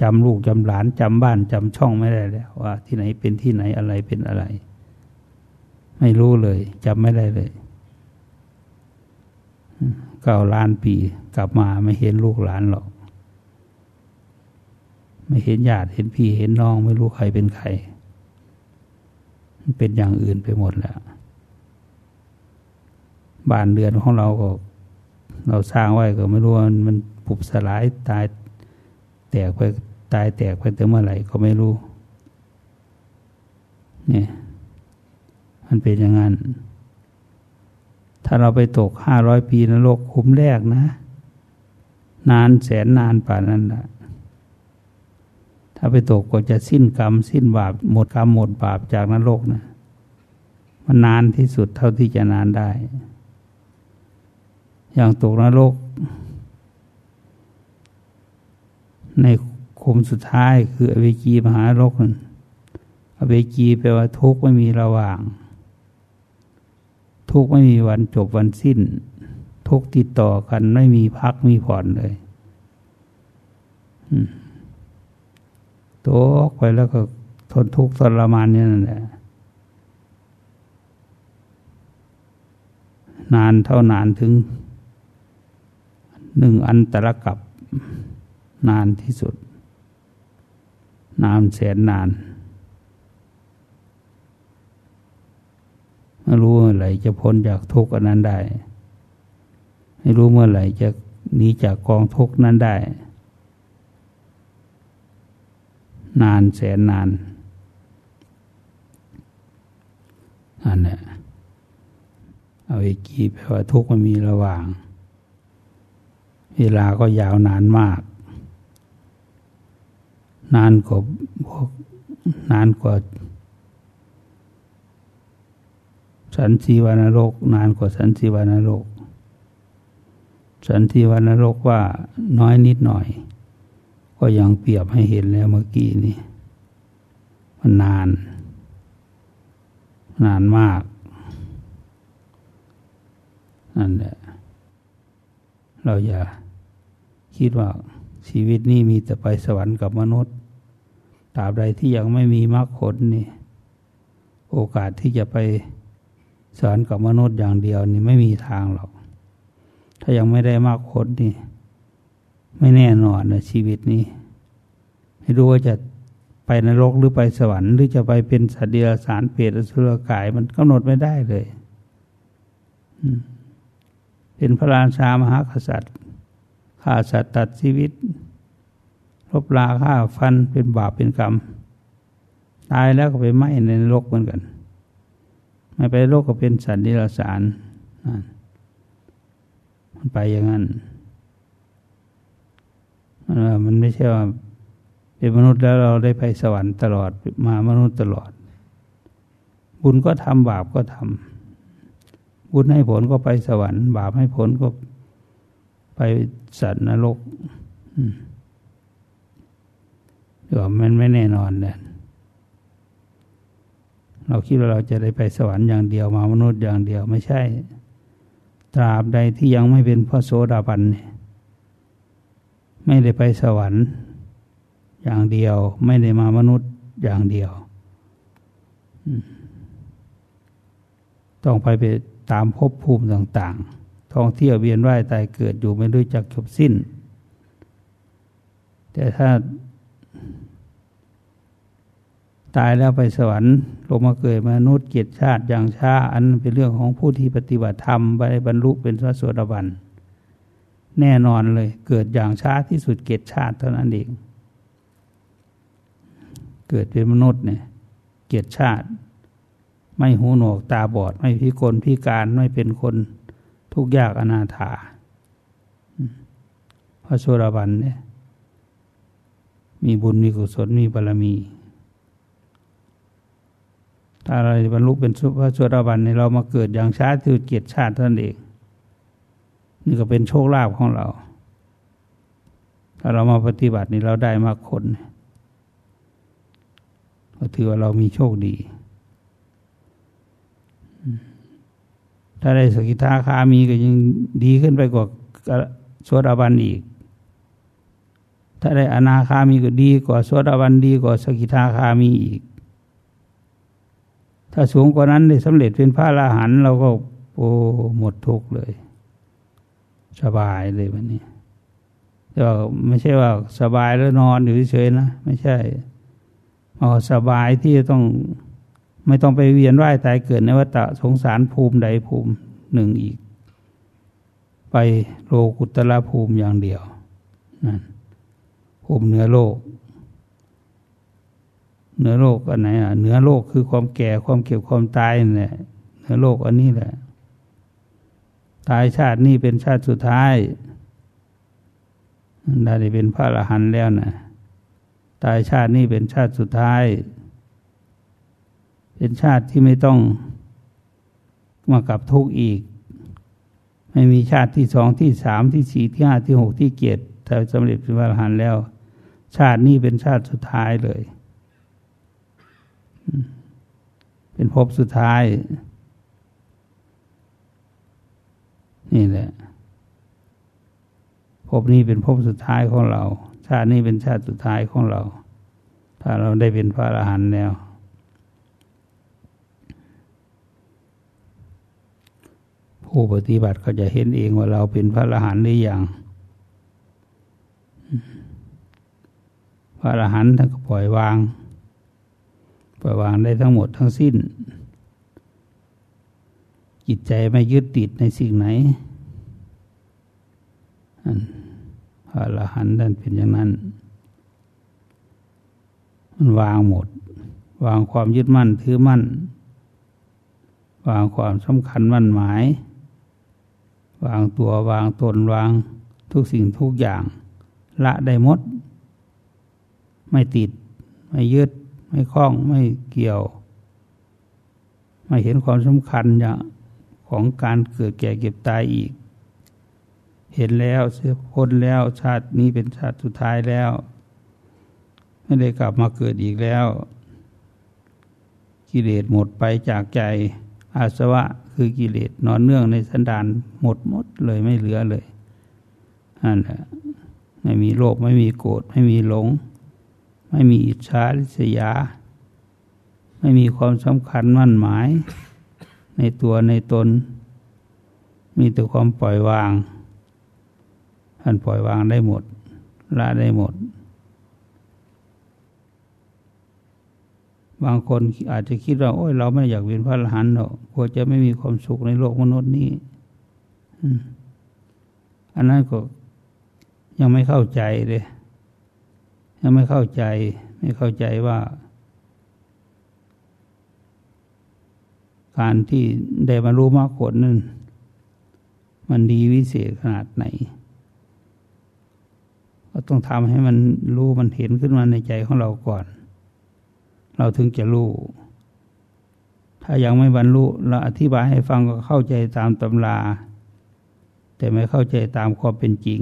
จำลูกจำหลานจำบ้านจำช่องไม่ได้แล้วว่า ที่ไหนเป็นที่ไหนอะไรเป็นอะไร ไม่รู้เลยจำไม่ได้เลยเก้าล้านปีกลับมาไม่เห็นลูกหลานหรอก ไม่เห็นญาติเห็นพี่เห็นน้อง ไม่รู้ใครเป็นใคร เป็นอย่างอื่นไปหมดแล้วบ้านเรือนของเราก็ เราสร้างไว้ก็ไม่รู้ว่ามันผุบสลายตายแตกไปตายแตกไปถึงเมื่อไหร่ก็ไม่รู้ เนี่ย มันเป็นอย่างนั้น ถ้าเราไปตกห้าร้อยปีนรกคุ้มแรกนะ นานแสนนานป่านนั้นแหละ ถ้าไปตกก็จะสิ้นกรรม สิ้นบาปหมดกรรมหมดบาปจากนรกนะมันนานที่สุดเท่าที่จะนานได้ อย่างตกนรก ในคุมสุดท้ายคืออเวจีมหารกนอเวจีแปลว่าทุกข์ไม่มีระหว่าง ทุกข์ไม่มีวันจบวันสิ้น ทุกข์ติดต่อกันไม่มีพักมีผ่อนเลย ตกไปแล้วก็ทนทุกข์ทรมานนี่นั่นแหละนานเท่านานถึงหนึ่งอันตรกับนานที่สุด นานแสนนานไม่รู้เมื่อไหร่จะพ้นจากทุกข์อันนั้นได้ ไม่รู้เมื่อไหร่จะหนีจากกองทุกข์นั้นได้ นานแสนนานนั่นแหละเอาอีกกีแปลว่าทุกข์มันมีระหว่าง เวลาก็ยาวนานมาก นานกว่าพวกนานกว่าสันติวานรก นานกว่าสันติวานรก สันติวานรกว่าน้อยนิดหน่อย ก็ยังเปรียบให้เห็นแล้วเมื่อกี้นี่มันนาน นานมากนั่นแหละเราอย่าคิดว่าชีวิตนี้มีแต่ไปสวรรค์กับมนุษย์ตราบใดที่ยังไม่มีมรรคผลนี่ โอกาสที่จะไปสอนกับมนุษย์อย่างเดียวนี่ไม่มีทางหรอก ถ้ายังไม่ได้มากผลนี่ ไม่แน่นอนนะชีวิตนี้ ไม่รู้ว่าจะไปนรกหรือไปสวรรค์หรือจะไปเป็นสัตว์เดรัจฉานเปรตอสุรกาย มันกำหนดไม่ได้เลยเป็นพระราชามหากษัตริย์ฆ่าสัตว์ตัดชีวิตรบลาฆ่าฟันเป็นบาปเป็นกรรม ตายแล้วก็ไปไหม้ในนรกเหมือนกัน ไม่ไปโลกก็เป็นสัตว์นิรสารมันไปอย่างนั้น มันไม่ใช่ว่าเป็นมนุษย์แล้วเราได้ไปสวรรค์ตลอดมามนุษย์ตลอด บุญก็ทำบาปก็ทำบุญให้ผลก็ไปสวรรค์ บาปให้ผลก็ไปสัตว์นรกเดี๋ยวมันไม่แน่นอนเนี่ยเราคิดว่าเราจะได้ไปสวรรค์อย่างเดียวมามนุษย์อย่างเดียวไม่ใช่ ตราบใดที่ยังไม่เป็นพระโสดาบัน ไม่ได้ไปสวรรค์ อย่างเดียว ไม่ได้มามนุษย์อย่างเดียวต้องไปไปตามภพภูมิต่าง ๆ ท่องเที่ยวเวียนว่ายตายเกิดอยู่ไม่รู้จักจบสิ้น แต่ถ้า ตายแล้วไปสวรรค์ลงมาเกิดมนุษย์เกียรติชาติอย่างช้าอันเป็นเรื่องของผู้ที่ปฏิบัติธรรมไปบรรลุเป็นพระโสดาบัน แน่นอนเลย เกิดอย่างช้าที่สุดเกียรติชาติเท่านั้นเอง เกิดเป็นมนุษย์เนี่ย เกียรติชาติ ไม่หูหนวกตาบอด ไม่พิกลพิการไม่เป็นคนทุกข์ยากอนาถาพระโสดาบันเนี่ย มีบุญมีกุศลมีบารมี ถ้าเราบรรลุเป็นพระสดาบันในเรามาเกิดอย่างช้าที่สุดเกียรติชาติท่านเอง นี่ก็เป็นโชคลาภของเรา ถ้าเรามาปฏิบัตินี่เราได้มากคนก็ถือว่าเรามีโชคดี ถ้าได้สกิทาคามีก็ยังดีขึ้นไปกว่าสวดาบันอีก ถ้าได้อนาคามีก็ดีกว่าสวดาบันดีกว่าสกิทาคามีอีก ถ้าสูงกว่านั้นได้สำเร็จเป็นพระอรหันต์เราก็โอ้หมดทุกข์เลย สบายเลยวันนี้แต่ว่าไม่ใช่ว่าสบายแล้วนอนอยู่เฉยๆนะไม่ใช่เอาสบายที่จะต้องไม่ต้องไปเวียนว่ายตายเกิดในวัฏสงสารภูมิใดภูมิหนึ่งอีก ไปโลกุตละภูมิอย่างเดียวนั่นภูมิเหนือโลก เหนือโลกอันไหนอะเหนือโลกคือความแก่ความเก็บความตายนี่แหละเหนือโลกอันนี้แหละ ตายชาตินี้เป็นชาติสุดท้ายได้เป็นพระอรหันต์แล้วนะตายชาตินี้เป็นชาติสุดท้าย เป็นชาติที่ไม่ต้องมากับทุกข์อีก ไม่มีชาติที่สองที่สามที่สี่ที่ห้าที่หกที่เจ็ดแต่สำเร็จเป็นพระอรหันต์แล้ว ชาตินี้เป็นชาติสุดท้ายเลย เป็นภพสุดท้าย นี่แหละภพนี้เป็นภพสุดท้ายของเรา ชาตินี้เป็นชาติสุดท้ายของเรา ถ้าเราได้เป็นพระอรหันต์แล้ว ผู้ปฏิบัติก็จะเห็นเองว่าเราเป็นพระอรหันต์หรือยังพระอรหันต์ท่านก็ปล่อยวาง ปล่อยวางได้ทั้งหมดทั้งสิ้น จิตใจไม่ยึดติดในสิ่งไหนพระอรหันต์ท่นเป็นอย่างนั้น มันวางหมด วางความยึดมั่นถือมั่น วางความสำคัญมั่นหมาย วางตัววางตนวางทุกสิ่งทุกอย่าง ละได้หมด ไม่ติด ไม่ยึด ไม่คล้อง ไม่เกี่ยว ไม่เห็นความสำคัญอย่าง ของการเกิดแก่เก็บตายอีก เห็นแล้วเสียพ้นแล้วชาตินี้เป็นชาติสุดท้ายแล้ว ไม่ได้กลับมาเกิดอีกแล้ว กิเลสหมดไปจากใจ อาสวะคือกิเลสนอนเนื่องในสันดานหมดหมดเลยไม่เหลือเลยนั่นแหละไม่มีโลภไม่มีโกรธไม่มีหลง ไม่มีอิจฉาริษยา ไม่มีความสำคัญมั่นหมาย ในตัวในตน มีแต่ความปล่อยวางท่านปล่อยวางได้หมดละได้หมด บางคนอาจจะคิดว่าโอ้ยเราไม่อยากเป็นพระอรหันต์หรอกกลัวจะไม่มีความสุขในโลกมนุษย์นี้อันนั้นก็ยังไม่เข้าใจเลยยังไม่เข้าใจ ไม่เข้าใจว่า การที่ได้บรรลุมรรคผลนั้น มันดีวิเศษขนาดไหน ก็ต้องทำให้มันรู้มันเห็นขึ้นมาในใจของเราก่อน เราถึงจะรู้ถ้ายังไม่บรรลุเราอธิบายให้ฟังก็เข้าใจตามตำราแต่ไม่เข้าใจตามความเป็นจริง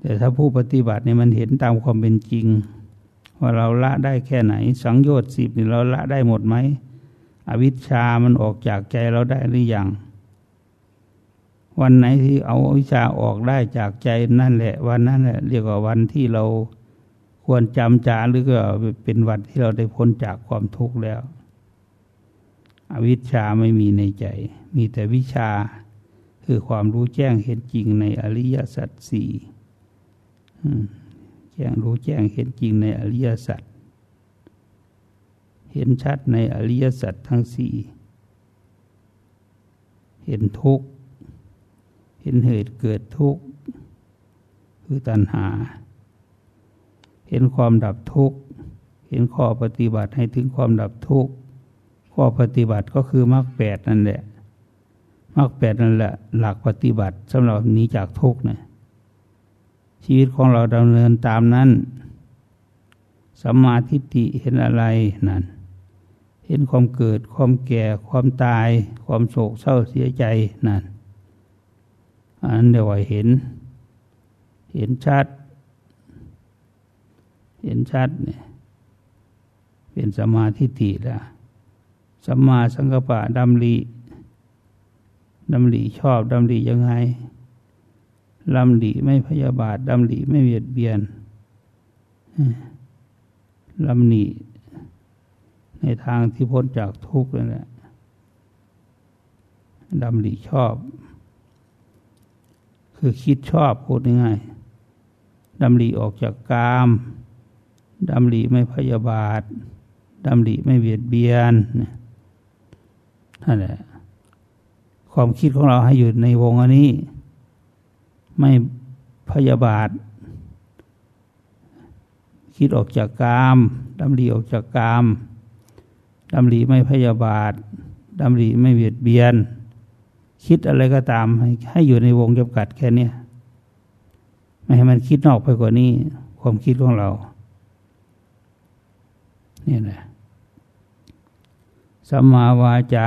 แต่ถ้าผู้ปฏิบัติเนี่ยมันเห็นตามความเป็นจริง ว่าเราละได้แค่ไหน สังโยชน์สิบนี่เราละได้หมดไหม อวิชชามันออกจากใจเราได้หรือยังวันไหนที่เอาวิชาออกได้จากใจนั่นแหละ วันนั้นแหละเรียกว่าวันที่เราควรจำจาหรือก็เป็นวันที่เราได้พ้นจากความทุกข์แล้ว อวิชชาไม่มีในใจ มีแต่วิชาคือความรู้แจ้งเห็นจริงในอริยสัจสี่แจ้งรู้แจ้งเห็นจริงในอริยสัจ เห็นชัดในอริยสัจทั้งสี่เห็นทุกข์ เห็นเหตุเกิดทุกข์ คือตัณหา เห็นความดับทุกข์ เห็นข้อปฏิบัติให้ถึงความดับทุกข์ ข้อปฏิบัติก็คือมรรคแปดนั่นแหละมรรคแปดนั่นแหละ หลักปฏิบัติสำหรับหนีจากทุกข์เนี่ยชีวิตของเราดำเนินตามนั้นสัมมาทิฏฐิเห็นอะไรนั่น เห็นความเกิด ความแก่ ความตาย ความโศกเศร้าเสียใจนั่นอันเดียวเห็น เห็นชัด เห็นชัดเนี่ยเป็นสมาธิติแล้วสัมมาสังกปะดำริดำริชอบดำริยังไงลำริไม่พยาบาทดำริไม่เบียดเบียนลำนิ ในทางที่พ้นจากทุกข์นั่นแหละดำริชอบ คือคิดชอบพูดง่ายดำรีออกจากกามดำรีไม่พยาบาทดำริไม่เบียดเบียนนั่นแหละความคิดของเราให้อยู่ในวงอันนี้ ไม่พยาบาท คิดออกจากกามดำริออกจากกาม ดำริไม่พยาบาทดำริไม่เบียดเบียน คิดอะไรก็ตามให้ให้อยู่ในวงจำกัดแค่นี้ไม่ให้มันคิดนอกไปกว่านี้ ความคิดของเราเนี่ยนะสัมมาวาจา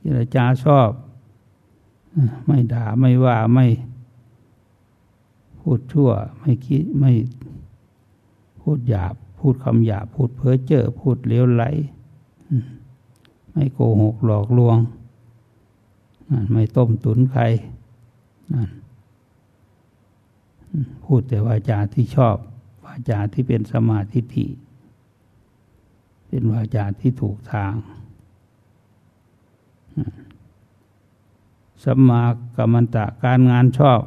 เจรจาชอบ ไม่ด่าไม่ว่าไม่พูดชั่ว ไม่คิดไม่พูดหยาบ พูดคำหยาบ พูดเพ้อเจ้อพูดเลี้ยวไหล ไม่โกหกหลอกลวง ไม่ต้มตุนใคร พูดแต่วาจาที่ชอบ วาจาที่เป็นสมาธิฐิเป็นวาจาที่ถูกทางสัมมากัมมันตะการงานชอบ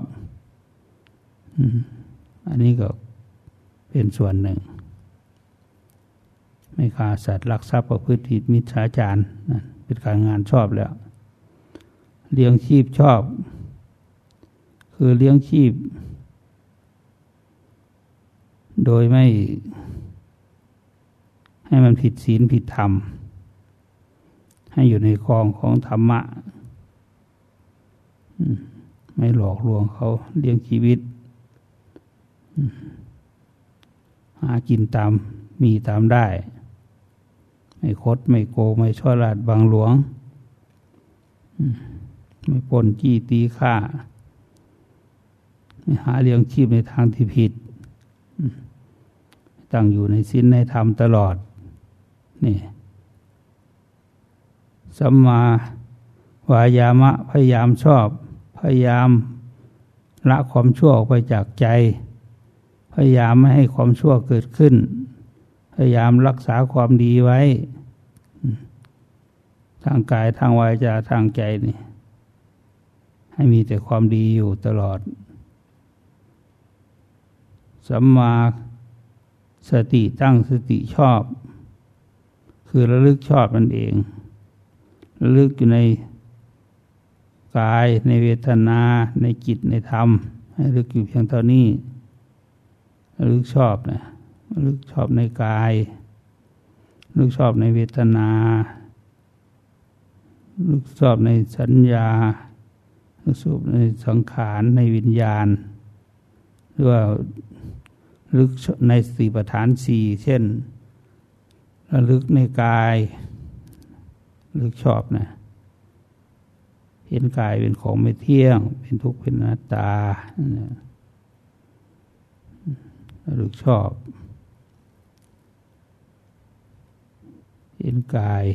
อันนี้ก็เป็นส่วนหนึ่ง ไม่ฆ่าสัตว์ลักทรัพย์ประพฤติผิดมิจฉาจารนั่นเป็นการงานชอบแล้ว เลี้ยงชีพชอบ คือเลี้ยงชีพ โดยไม่ ให้มันผิดศีลผิดธรรม ให้อยู่ในคลองของธรรมะไม่หลอกลวงเขาเลี้ยงชีวิตหากินตามมีตามได้ ไม่คดไม่โกไม่ช่อลาดบางหลวง ไม่ปนจี้ตีฆ่า ไม่หาเลี้ยงชีพในทางที่ผิด ตั้งอยู่ในสิ้นในธรรมตลอด นี่สัมมาวายามะพยายามชอบ พยายามละความชั่วออกไปจากใจ พยายามไม่ให้ความชั่วเกิดขึ้น พยายามรักษาความดีไว้ ทางกายทางวาจาทางใจนี่ ให้มีแต่ความดีอยู่ตลอด สัมมาสติตั้งสติชอบ คือระลึกชอบมันเอง ระลึกอยู่ในกายในเวทนาในจิตในธรรม ให้ลึกอยู่เพียงเท่านี้ ระลึกชอบนะ ลึกชอบในกาย ลึกชอบในเวทนา ลึกชอบในสัญญา ลึกชอบในสังขารในวิญญาณ หรือว่าลึกในสี่ประฐานสี่เช่นระลึกในกายลึกชอบนะเห็นกายเป็นของไม่เที่ยง เป็นทุกข์เป็นอนัตตาลูกชอบ เห็นกาย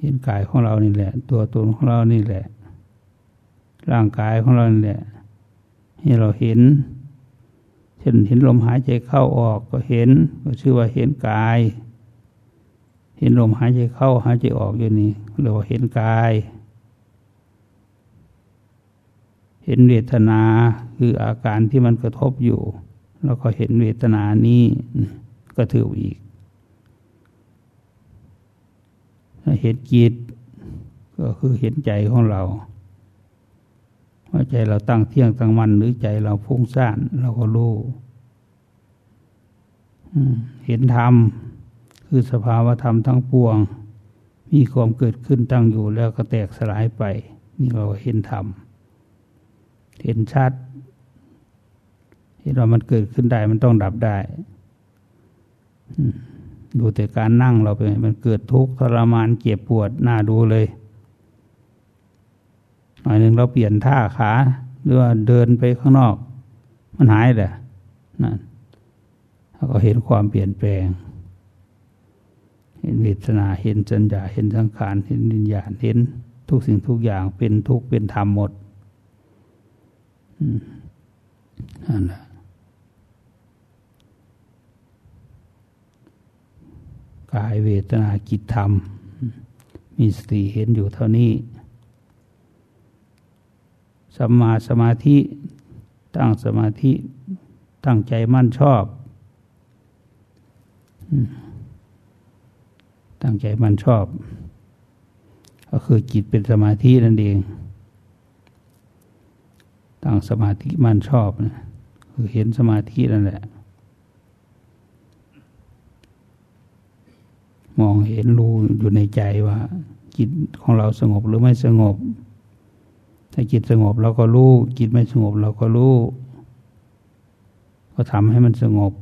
เห็นกายของเรานี่แหละ ตัวตนของเรานี่แหละ ร่างกายของเรานี่แหละให้เราเห็น เช่นเห็นลมหายใจเข้าออกก็เห็น ก็ชื่อว่าเห็นกาย เห็นลมหายใจเข้าหายใจออกอยู่นี่เรียกว่าเห็นกาย เห็นเวทนาคืออาการที่มันกระทบอยู่ แล้วก็เห็นเวทนานี้ก็ถืออีก เห็นจิต ก็คือเห็นใจของเราว่าใจเราตั้งเที่ยงตั้งมันหรือใจเราฟุ้งซ่านเราก็รู้เห็นธรรม คือสภาวธรรมทั้งปวง มีความเกิดขึ้นตั้งอยู่แล้วก็แตกสลายไป นี่เราเห็นธรรม เห็นชัด เห็นว่ามันเกิดขึ้นได้มันต้องดับได้ ดูแต่การนั่งเราไปมันเกิดทุกข์ทรมานเจ็บปวดน่าดูเลยหน่อยหนึ่งเราเปลี่ยนท่าขาหรือว่าเดินไปข้างนอก มันหายเลยนั่นเราก็เห็นความเปลี่ยนแปลง เห็นเวทนาเห็นจัญญาเห็นสังขารเห็นวิญญาณเห็นทุกสิ่งทุกอย่างเป็นทุกเป็นธรรมหมด อืมนั่นแหละ กายเวทนาจิตธรรม มีสติเห็นอยู่เท่านี้สัมมาสมาธิตั้งสมาธิตั้งใจมั่นชอบ ตั้งใจมั่นชอบ ก็คือจิตเป็นสมาธินั่นเอง ตั้งสมาธิมั่นชอบนะคือเห็นสมาธินั่นแหละ มองเห็นรู้อยู่ในใจว่า จิตของเราสงบหรือไม่สงบ ถ้าจิตสงบเราก็รู้ จิตไม่สงบเราก็รู้ ก็ทำให้มันสงบ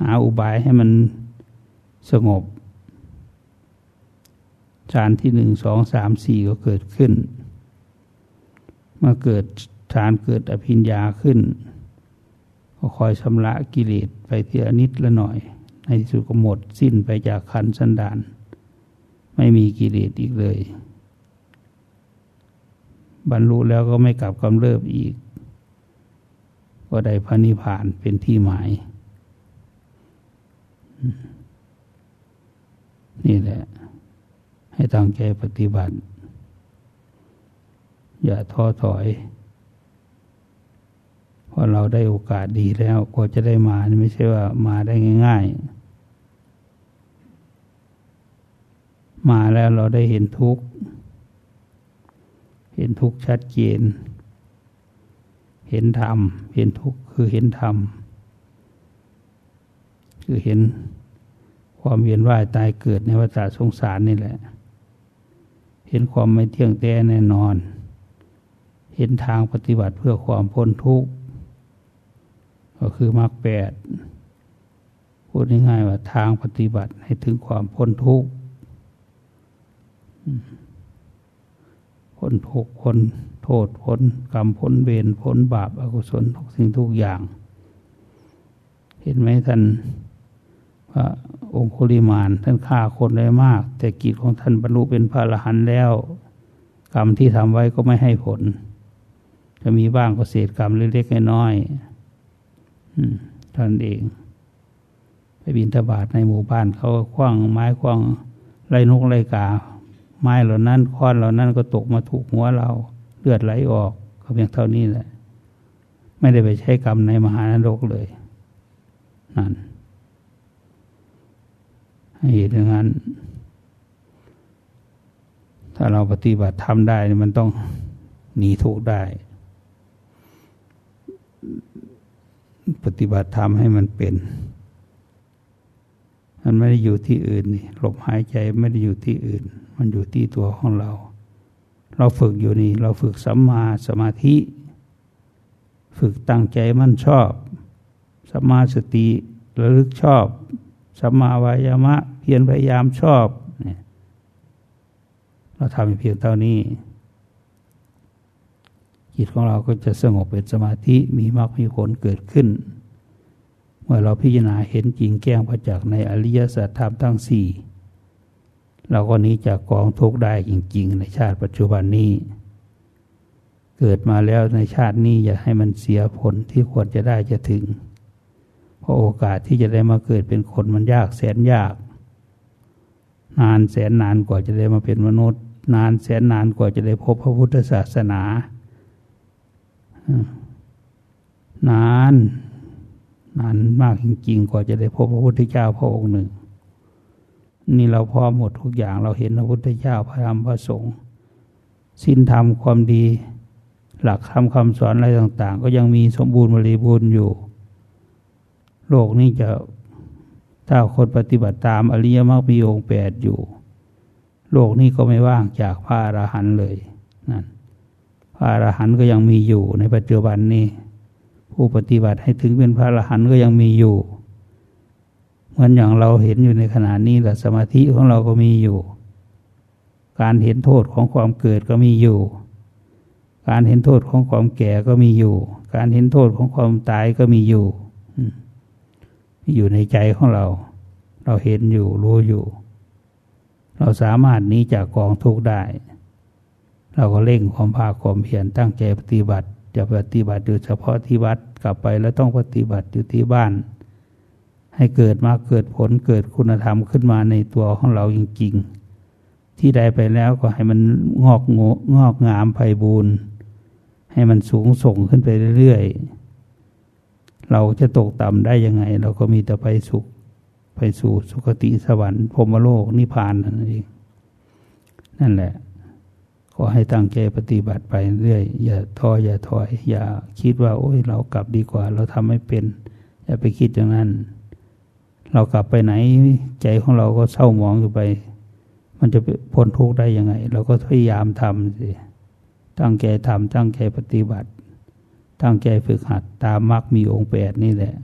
หาอุบายให้มันสงบฌานที่หนึ่งสองสามสี่ก็เกิดขึ้น เมื่อเกิดฌานเกิดอภิญญาขึ้น ก็คอยชำระกิเลสไปทีละนิดละหน่อย ในที่สุดก็หมดสิ้นไปจากขันสันดาน ไม่มีกิเลสอีกเลย บรรลุแล้วก็ไม่กลับกำเริบอีก ก็ได้พระนิพพานเป็นที่หมาย นี่แหละ ให้ตั้งใจปฏิบัติ อย่าท้อถอยเพราะเราได้โอกาสดีแล้วกว่าจะได้มา ไม่ใช่ว่ามาได้ง่าย ๆ มาแล้วเราได้เห็นทุกข์ เห็นทุกข์ชัดเจน เห็นธรรม เห็นทุกข์คือเห็นธรรม คือเห็นความเวียนว่ายตายเกิดในวัฏสงสารนี่แหละ เห็นความไม่เที่ยงแท้แน่นอน เห็นทางปฏิบัติเพื่อความพ้นทุกข์ ก็คือมรรคแปด พูดง่ายๆว่าทางปฏิบัติให้ถึงความพ้นทุกข์ พ้นทุกพ้นโทษพ้นกรรมพ้นเวรพ้นบาปอกุศลทุกสิ่งทุกอย่าง เห็นไหมท่านพระองคุลิมานท่านฆ่าคนได้มาก แต่กิจของท่านบรรลุเป็นพระอรหันต์แล้ว กรรมที่ทำไว้ก็ไม่ให้ผล จะมีบ้างก็เศษกรรมเล็กๆน้อยๆท่านเองไปบินทบาทในหมู่บ้านเขาคว้างไม้คว้างไรนกไรกา ไม้เหล่านั้นค้อนเหล่านั้นก็ตกมาถูกหัวเรา เลือดไหลออกก็เพียงเท่านี้แหละ ไม่ได้ไปใช้กรรมในมหานรกเลย นั่นให้เห็นอย่างนั้น ถ้าเราปฏิบัติทำได้มันต้องหนีทุกได้ ปฏิบัติธรรมให้มันเป็น มันไม่ได้อยู่ที่อื่นนี่ลมหายใจไม่ได้อยู่ที่อื่น มันอยู่ที่ตัวของเรา เราฝึกอยู่นี่ เราฝึกสัมมาสมาธิ ฝึกตั้งใจมั่นชอบ สัมมาสติระลึกชอบ สัมมาวายามะ เพียรพยายามชอบเนี่ยเราทำเพียงเท่านี้จิตของเราก็จะสงบเป็นสมาธิมีมรรคมีผลเกิดขึ้น เมื่อเราพิจารณาเห็นจริงแก้งประจักษ์ในอริยสัจธรรมทั้งสี่ เราก็นี้จากกองทุกได้จริง ๆ ในชาติปัจจุบันนี้ เกิดมาแล้วในชาตินี้อย่าให้มันเสียผลที่ควรจะได้จะถึง เพราะโอกาสที่จะได้มาเกิดเป็นคนมันยากแสนยาก นานแสนนานกว่าจะได้มาเป็นมนุษย์ นานแสนนานกว่าจะได้พบพระพุทธศาสนา นานนานมากจริงๆกว่าจะได้พบพระพุทธเจ้าพระองค์หนึ่ง นี่เราพร้อมหมดทุกอย่างเราเห็นพระพุทธเจ้าพระธรรมพระสงฆ์สิ้นธรรมความดี หลักคำคำสอนอะไรต่าง ๆ ก็ยังมีสมบูรณ์บริบูรณ์อยู่ โลกนี้จะถ้าคนปฏิบัติตามอริยมรรคมีองแปดอยู่ โลกนี้ก็ไม่ว่างจากพระอรหันต์เลยนั่นพระอรหันต์ก็ยังมีอยู่ในปัจจุบันนี้ ผู้ปฏิบัติให้ถึงเป็นพระอรหันต์ก็ยังมีอยู่ เหมือนอย่างเราเห็นอยู่ในขณะนี้แหละสมาธิของเราก็มีอยู่ การเห็นโทษของความเกิดก็มีอยู่ การเห็นโทษของความแก่ก็มีอยู่ การเห็นโทษของความตายก็มีอยู่อยู่ในใจของเรา เราเห็นอยู่รู้อยู่ เราสามารถนี้จากกองทุกได้ เราก็เร่งความภาคความเพียรตั้งใจปฏิบัติจะปฏิบัติอยู่เฉพาะที่วัดกลับไปแล้วต้องปฏิบัติอยู่ที่บ้าน ให้เกิดมาเกิดผลเกิดคุณธรรมขึ้นมาในตัวของเราจริงๆ ที่ใดไปแล้วก็ให้มันงอกงงอกงามไพบูรณ์ให้มันสูงส่งขึ้นไปเรื่อยๆ เราจะตกต่ำได้ยังไง เราก็มีแต่ไปสุขไปสู่สุคติสวรรค์พรมโลกนิพพานนั่นเองนั่นแหละ ขอให้ตั้งใจปฏิบัติไปเรื่อย อย่าท้ออย่าถอย อย่าคิดว่า โอ้ยเรากลับดีกว่า เราทำไม่เป็น อย่าไปคิดอย่างนั้น เรากลับไปไหนใจของเราก็เศร้าหมองอยู่ไป มันจะพ้นทุกข์ได้ยังไง เราก็พยายามทำสิตั้งใจทำตั้งใจปฏิบัติ ตั้งใจฝึกหัดตามมรรคมีองค์แปดนี่แหละ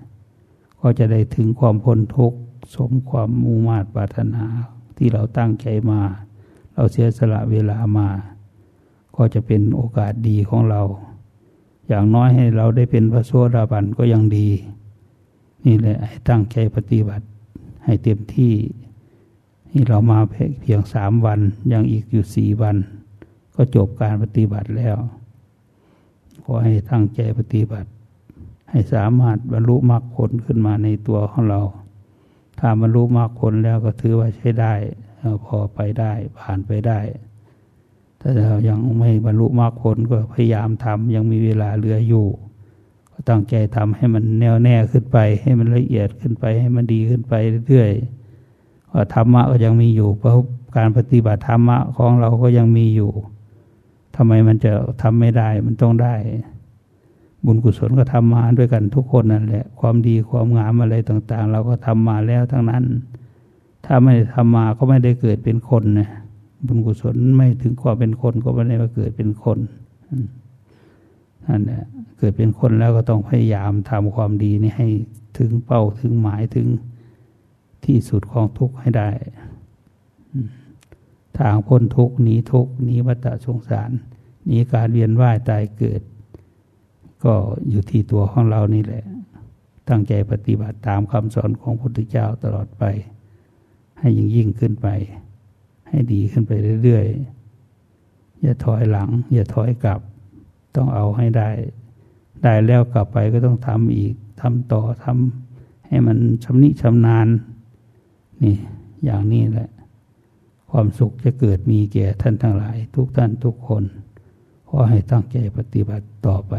ก็จะได้ถึงความพ้นทุกข์สมความมุ่งมา่ปรารถนาที่เราตั้งใจมา เราเสียสละเวลามา ก็จะเป็นโอกาสดีของเรา อย่างน้อยให้เราได้เป็นพระโสดาบันก็ยังดี นี่แหละให้ตั้งใจปฏิบัติ ให้เต็มที่นี่เรามาเพียงสามวัน ยังอีกอยู่สี่วัน ก็จบการปฏิบัติแล้ว ขอให้ตั้งใจปฏิบัติ ให้สามารถบรรลุมรรคผลขึ้นมาในตัวของเรา ถ้าบรรลุมรรคผลแล้วก็ถือว่าใช้ได้พอไปได้ผ่านไปได้ ถ้าเรายังไม่บรรลุมรรคผลก็พยายามทำยังมีเวลาเหลืออยู่ ตั้งใจทำให้มันแน่วแน่ขึ้นไป ให้มันละเอียดขึ้นไป ให้มันดีขึ้นไปเรื่อยๆว่าธรรมะก็ยังมีอยู่เพราะการปฏิบัติธรรมะของเราก็ยังมีอยู่ทำไมมันจะทำไม่ได้มันต้องได้ บุญกุศลก็ทำมาด้วยกันทุกคนนั่นแหละ ความดีความงามอะไรต่าง ๆ เราก็ทำมาแล้วทั้งนั้น ถ้าไม่ได้ทำมาก็ไม่ได้เกิดเป็นคนนะบุญกุศลไม่ถึงความเป็นคนก็ไม่ได้มาเกิดเป็นคน นั่นแหละเกิดเป็นคนแล้วก็ต้องพยายามทำความดีนี่ให้ถึงเป้าถึงหมายถึงที่สุดของทุกข์ให้ได้ ทางพ้นทุกข์หนีทุกข์หนีวัฏสงสารหนีการเวียนว่ายตายเกิด ก็อยู่ที่ตัวของเรานี่แหละ ตั้งใจปฏิบัติตามคำสอนของพระพุทธเจ้าตลอดไป ให้ยิ่งยิ่งขึ้นไป ให้ดีขึ้นไปเรื่อยๆอย่าถอยหลัง อย่าถอยกลับ ต้องเอาให้ได้ ได้แล้วกลับไปก็ต้องทำอีกทำต่อทำให้มันชำนิชำนาญนี่อย่างนี้แหละ ความสุขจะเกิดมีแก่ท่านทั้งหลาย ทุกท่านทุกคน ขอให้ตั้งใจปฏิบัติต่อไป